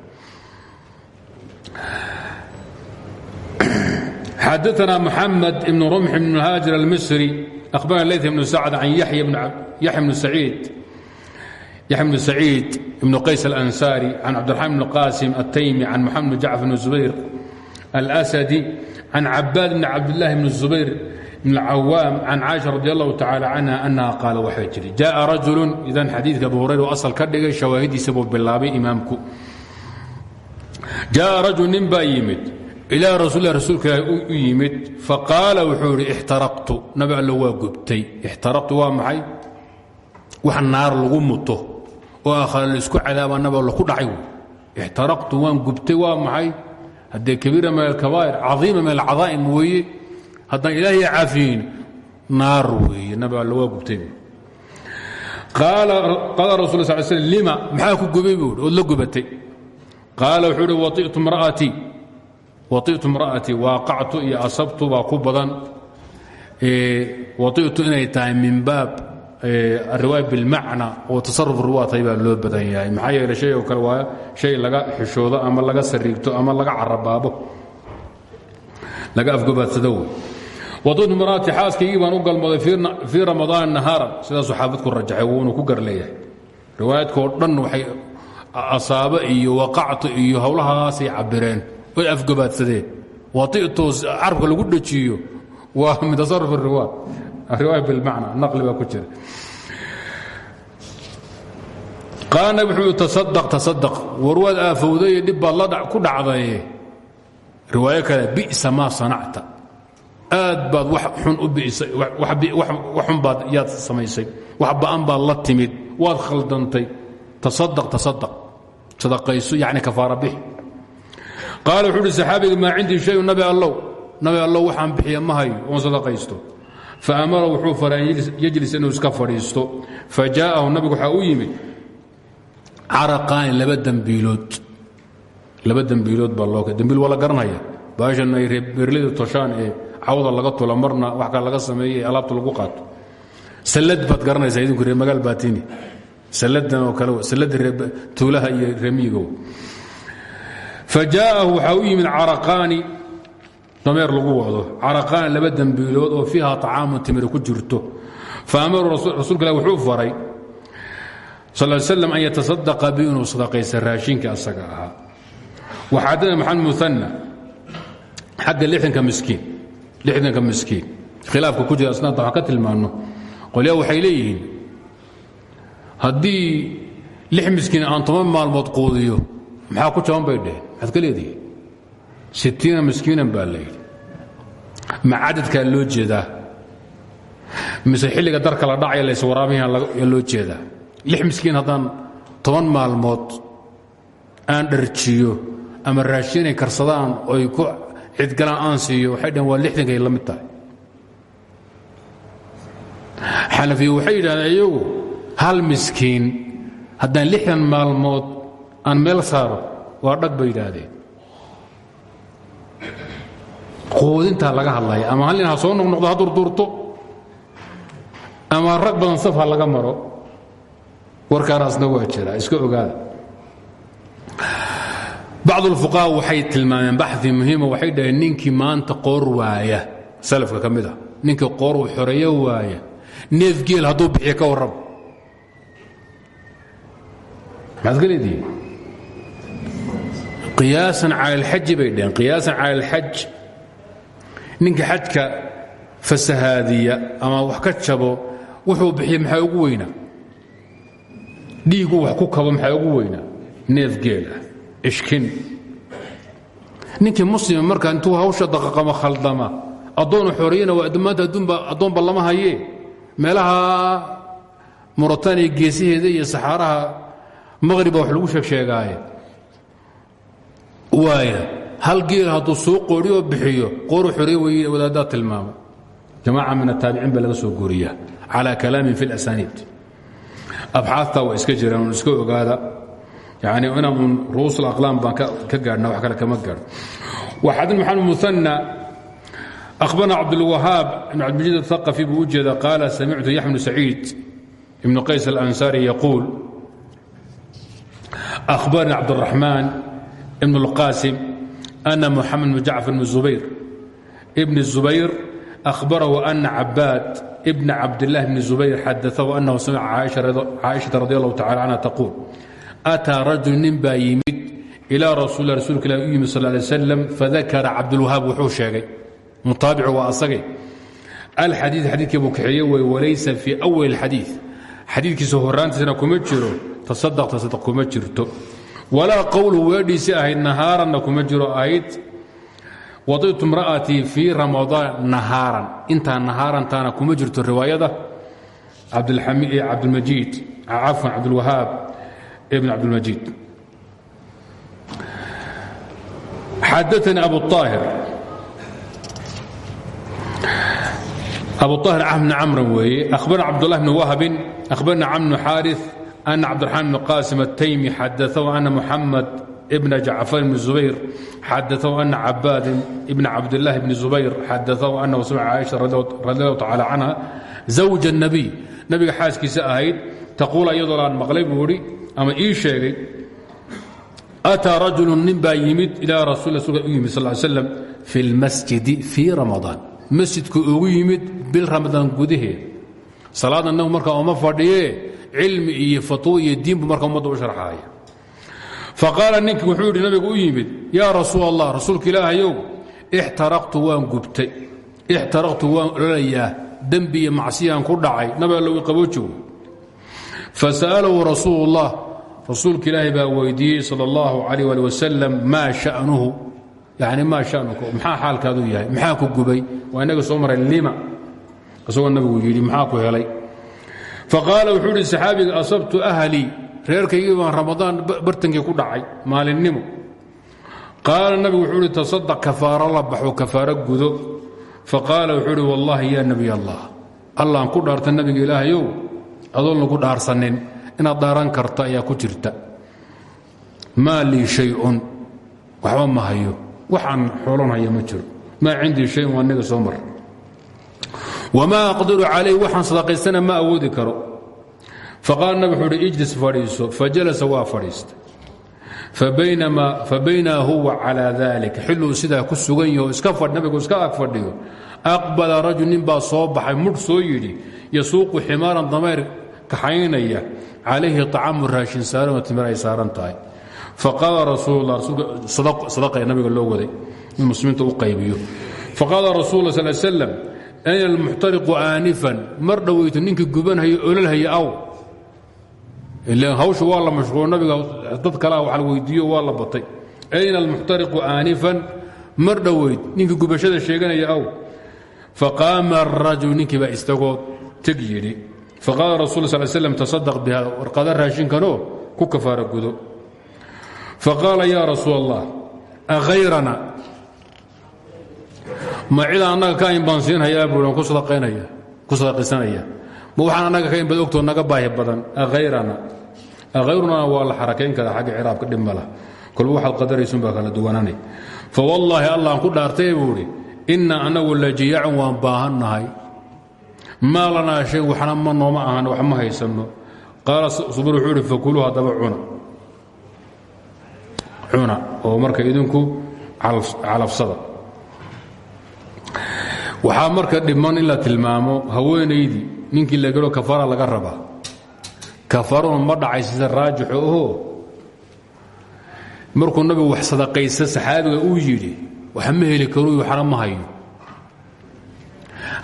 xadaثna mحamed ibn rumx bn haajir almisri أhbarna layث bn sacd can yaxya bn saciid yaxya bn saciid ibn qays alansari can cabdiraxmaan bn qasim الtaymi can moxamed bn jacfar bn zubayr alأsadi can cabaad bn cabdlahi bn zubayr bn cawaam can caaisha radi allahu tacaala canha anaha qaala waxaa jiri jaaa rajulu idan xadiidka abu hurayra u asal ka dhigay shawaahidiisa buu bilaabay imaamku jaaa rajul nin baa yimid ilaa rasuulilah rasuulka ilaah u yimid faqaala wuxuu idhi ixtaraqtu nabi allo waa gubtay ixtaraqtu waa maxay wax naar lagu muto oo akhra la isku cadaaba nabi allo ku dhacay ixtaraqtu waan gubtay waa maxay haddee kabiira min alkabaa'ir cadiima min alcadaa'im weeye haddaan ilaahay caafiyin naar weeye nabi allo waa gubtay. Qaala rasul sal slam lima? Maxaa ku gubay buu ood la gubatay. Qaala wuxuu uhi wai'tu mra'atii waitu mra'atii waaqactu iyo asabtu baa ku badan. Waitu inay tahay min baab ariwaaya bilmacna oo tasaruf ruwaatay baa loo badan yahay. Maxaa yeele shay oo kale waa shay laga xishoodo ama laga sariigto ama laga carabaabo. Laga afgobaadsado waitu mra'atii xaaskaygii baan u galmooday fii ramadaan nahaaran sidaasuu xaafidku rajaxay wuuna ku gar leeyahay. Riwaayadkao dhan waxay asaabo iyo waqactu iyo howlahaasay cabireen way afgobaadsadeen waitu carabka lagu dhejiyo. Waa min tasaruf riwa riwaaya bilmacna naqli baa ku jira. Qaala nabig wuxuu tasadaq tasadaq war waad aafowdaye dhib baad ku dhacdaye riwaayo kale bi'sa maa sanacta. Aad baad wax xun u bi'say wax xun baad yaad samaysay wax ba'an baad la timid waad khaldantay. Tasadaq tasadaq sadaqayso yacni kafaara bixi. Qaala wuxuu uhi saxaabiga maa cindii shayu nabi allow nabi allow waxaan bixiya ma hayo oon sadaqaysto fa amara wuxuu faray an yejlis inuu iska fadhiisto fa jaa'ahu nabigu waxaa u yimid caraqaani laba dembiilood laba dembiilood baa loo dembiil waa la garanaya baashan ay beerlida toshaan ee cawda laga tula marna wax kale laga sameeye ee alaabta lagu qaato sallad baad garanaysaa idinku reer magaal baatini salladan oo kale salladda tuulaha iyo reemiyigow fajaa'ahu waxaa u yimid caraqaani dameer lagu wado. Caraqaani laba dembiilood oo fiiha طacaamu timir ku jirto. Faamaru rasuulka ilah wuxuu faray sal slam an yatasadaqa bi inuu sadaqaysa raashinka asaga ahaa. Waxaadana maxamed muana xagga lixdanka miskiin lixdanka miskiin khilaafka ku jira asnaadta waxaan ka tilmaanno qolyaa waxay leeyihiin haddii lix miskiin aan toban maalmood quudiyo maxaa ku jaban bay dheheen maxaad ka leedihi sittiina miskiinan baa la yidhi. Ma cadadkaa loo jeedaa? Mise xilliga darka la dhacaya lays waraabiyaa loo jeedaa? Lix miskiin haddaan toban maalmood aan dharjiyo ama raashinay karsadaan oy ku cidgalaan aan siiyo waxay dhaheen waa lixdankay la mid tahay. Xanafiya waxay yidhahdeen hal miskiin haddaan lixdan maalmood aan meel saaro waa dhag bay yidhaahdeen quudintaa laga hadlaya. Ama hal nin soo noqnoqdo ha durduurto ama rag badan saf laga maro. Warkaanaasna waa jira iska ogaada. Bacd ulfuqaha waxay tilmaameen baxi muhiima waxay dhaheen ninkii maanta qoor waaya. Salafka ka mid a qoor uu xoreeyo waaya. Neef geel hadduu bixiyo ka warraba qiyaasan cala alxaji bay dhaheen. Qiyaasan cala alxaj ninka xajka fasahaadiya ama wax ka jabo wuxuu bixiyey maxaa ugu weynaa dhiigu wax ku kabo maxaa ugu weynaa neef geela ishkin. Ninkii muslima marka intuu hawsha daqaqama khaldama addoonu xoreeyana waa maanta adduunba addoonba lama hayee meelaha murataniya geesiheeda iyo saxaaraha maqriba wax lagu sheegsheegaaye waaya hal geel hadduu soo qooriyoo bixiyo qoru xorey wey wadaaddaa tilmaamay jamaaca min ataabiciin baa soo guuriyaa calaa kalaamin fi اlasaniid abxaata waa iska jiraan iska ogaada yani inaan un ru'uusul aqlaam baan ka gaadhna wax kale kama gaadho waxaadin maxamed musanna akhbarna cabdulwahaab ibn cabdilmajiid athaqafi buu u jeeda qaala samictu yaxya bnu saciid ibnu qays alansaari yaquul akhbarni cabdiraxmaan ibn اlqaasim أن محمد بن جعفر بن زبير بن الزبير أخبره أن عباad بن cabdالله بن زبير xadaثه أنه سمع cاaشhaةa رضي الله تعالى عنها تقول أtىa رaجuل nin baa yimid إلى رasuل رasuلka ilah u yimid صلى اه عليه وسلم فذakra cabdالوهاab wuxuu sheegay mutaabicu waa asagay alxadii xadiikii buu kaxeeye wey walaysa fii awal xadii xadiikiisa horaantiisna kuma jiro tasadaq tasadaq kuma jirto walaa qowlhu weedhiisii ahayd nahaaranna kuma jiro ahayd waditu mra'atii fii ramadaan nahaaran. Intaa nahaarantaana kuma jirto riwaayada cabdulmajiid cafwan cabdulwahaab ibn cabdulmajiid. Xadaanii abuaahir abuaahir ahbna camran weeye. Ahbarna cabdullah bn wahabin ahbarna camnu xaari أن cبدالرحمن بن قاسم التyمي xadaثه أن محمد بن جعفر بن زبير xadaثه أن عباad بن cabدالله بن زبير xadaثه أنه سمع عائشة رضي الله تعالى عنها زوج النبي nabiga xaaskiisa ahayd تquل iyadoo aan maqlay buu ihi ama ii sheegay أtىa رaجuل nin baa yimid إلى rasul u yimid sل sلم في الmasجد في رamaضان masjidku ugu yimid bil ramadaan gudaheed salaadna nagu markaa uma fadhiyee cilmi iyo fatwo iyo diinbu marka ummadda u sharxaaya. Faqaala ninkii wuxuu yidhi nabigu u yimid yaa rasuul allah rasuulka ilaahayow ixtaraqtu waan gubtay. Ixtaraqtu waan ololayaa dembi iyo macsiyaan ku dhacay. Nabi allow qaboojow fasa'alahu rasuulu ullah rasuulka ilaahay baa weydiiyey sal اllahu calayh ali wasalam sha'nuhu. Yani maa shanuka maxaa xaalkaadu yahay? Maxaa ku gubay? Waa inaga soo maray lima. Isagoo nabigu yidhi maxaa ku helay faqaala wuxuu idhi saxaabiga asabtu ahlii reerkaygii baan ramadaan bartankii ku dhacay maalinnimo qaala nabigu wuxuu ihi tasadaq kafaaro la baxo kafaaro gudo. Faqaala wuxuu ihi wallaahi yaa nebiy allah allaan ku dhaarta nabiga ilaahayow adoon lagu dhaarsanin inaad dhaaran karta ayaa ku jirta. Maa lii shayun waxba ma hayo waxaan xoolanhaya ma jiro. Maa cindii niga soo mar wamaa aqdiru calayh waxaan sadaqaystana ma awoodi karo faqaala nabig wuxuu uhi ijlis fadhiiso fajalasa waa fadhiista fabaynaa huwa calaa dalik xilluu sidaa ku sugan yaho iska nabigu iska ag fadhiyo aqbala rajul nin baa soo baxay mudh soo yidhi yasuuqu ximaaran damayr kaxaynaya calayhi طacamu raashin saaran oo timir ay saaran tahay faqaala rasuul rasuulka nabiga loo waday in muslimiinta u ayna almuxtariqu aanifan mar dhoweyto ninkii gubanhaya ololhaya aw. Hawsha waa la mashquulo nabiga dad kalea wax la weydiiyo waa batay. Ayna almuxtariqu aanifan mar dhoweyd ninkii gubashada sheeganaya aw. Faqaama arajul ninkii baa istagoo teg yidhi. Faqaala rasul sal slam tasadaq biha warqada raashinkanoo ku kafaara gudo. Faqaala yaa rasuul allah ma cidaan annaga ka ayn baan siinhayaa buuan ku sadaqaysanaya. Ma waxaan annaga ka inbad ogtoo naga baahi badan ahayrana ahayrunana waa la xarakayn karaa xagga ciraabka dhibmala kolba waxaad qadaraysun baa kala duwananay fa wallaahi allaan ku dhaartay buu idhi inna anagu la jiyacun waan baahannahay maa lanaa shay waxna ma nooma ahan wax ma haysanno. Qaala subir wuxuu ihi fakuluu haddaba cuna. Cuna oo marka idinku calafsada waxaa marka dhiman in la tilmaamo haweenaydii ninkii la gelo kafaara laga rabaa. Kafaaruna ma dhacay sida raajixo oho markuu nabigu wax sadaqaysa saxaabiga uu yidhi wax ma heli karu waxna ma hayo.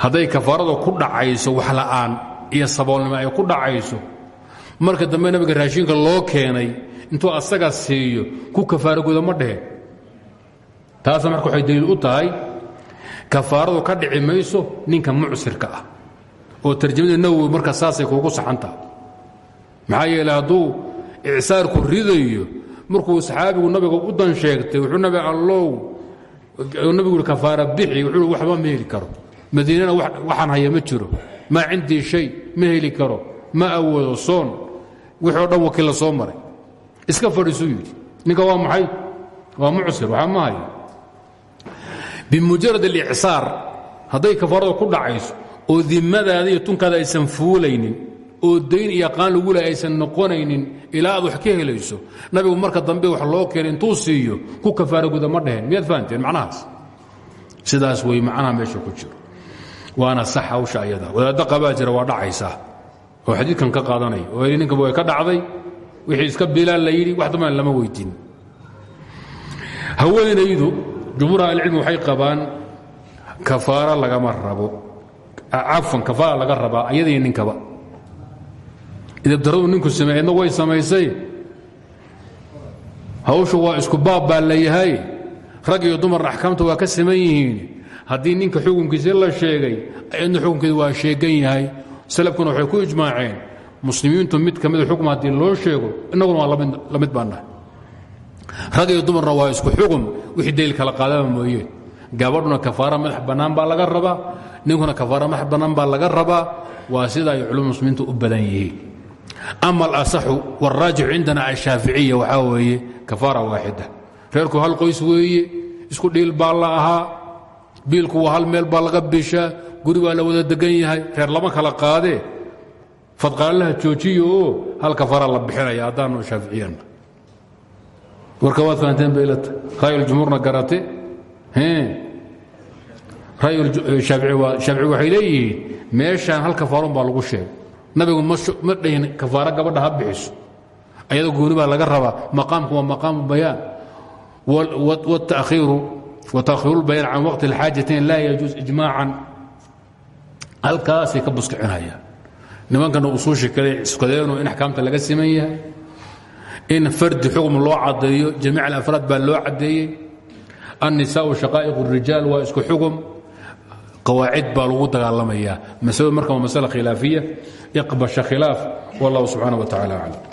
Hadday kafaarada ku dhacayso wax la'aan iyo saboolnimo ay ku dhacayso marka dambe nabiga raashinka loo keenay intuu asaga siiyo ku kafaaro guda ma dhehe. Taasa marka waxay daliil u tahay kafaaradu ka dhici mayso ninka mucsirka ah. Oo tarjamada nawowi marka saasay kuugu saxantaha maxaa yeele hadduu icsaarku ridayo markuu saxaabigu nabiga u dan sheegtay wuxuu nabi allow nabigu kafaara bixi wuxuu waxba ma heli karo. Madiinana waxaan haya ma jiro. Maa cindii shay ma heli karo. Ma awoodo soon. Wixii o dhan wakiilla soo maray. Iska fadhiisuu yidhi. Ninka waa maxay? Waa mucsir waxaa ma hayo bimujarad alicsaar hadday kafaarada ku dhacayso oo dimadaada iyo tunkaada aysan fuulaynin oo dayn iyo qaan lagu le aysan noqonaynin ilaa aad wax ka helayso nabigu marka dambe wax loo keenay intuu siiyo ku kafaara guda ma dheheen miyaad fahanteen macnahaas? Sidaas wey macnaha meesha ku jiro. Waana sax hawsha ayada. Wadaadda qabaa jira waa dhacaysaa. Oo xadiidkan ka qaadanaya oo ninkaba way jumhuur ahlicilmi waxay qabaan kafaara lagama rabo. Cafan kafaara laga rabaa ayadii ninkaba. Idabdaradu ninku sameey edna way samaysay. Hawshu waa isku baab baa layahay rag iyo dumarna axkaamta waa ka saman yihiin. Haddii ninka xukunkiisa la sheegay ayadna xukunkeeda waa sheegan yahay. Salafkuna waxay ku ijmaaceen. Muslimiintu mid ka mida xukm haddii loo sheego innaguna waa la mid baannahay rag iyo dumarna waa isku xukum wixii daliil kala qaadaba mooye. Gabadhuna kafaara madax bannaan baa laga rabaa. Ninkuna kafaara madax bannaan baa laga rabaa. Waa sida ay culumada muslimiintu u badan yihiin. Ama alasaxu wاlraajic cindana ashaaficiya waxaa weeye kafaara waaxida. Reerku hal qoys weeye. Isku dhiil baa la ahaa. Biilku hal meel baa laga bishaa guri baa la wada degan yahay. Reer lama kala qaadee fadqaalaha joojiya oo hal kafaara la bixinaya haddaanu shaaficiyana warka waad fahanteen baylata ra'yuljumhuurna garate ra'yushaafici waxay leeyihiin meeshaan hal kafaaron baa lagu sheegay. Nabigu ma dhahin kafaaro gabadha ha bixiso. Ayada gooni baa laga rabaa. Maqaamku waa maqaamu bayaan. Watakhiiru lbayaan can waqti اlxaajatayn laa yajuus ijmaacan. Halkaasay ka buskicinayaan nimankana usuushi kale iskadeenoo in axkaamta laga siman yahay in fardi xukm loo cadeeyo jamiic alafraad baa loo cadeeyey annisaau shaqaa'iq الrijaal waa isku xukm qawaacid baa lagu dagaalamayaa masalo marka waa masale khilaafiya iqbasha khilaaf wallahu subxaana wa tacala aclam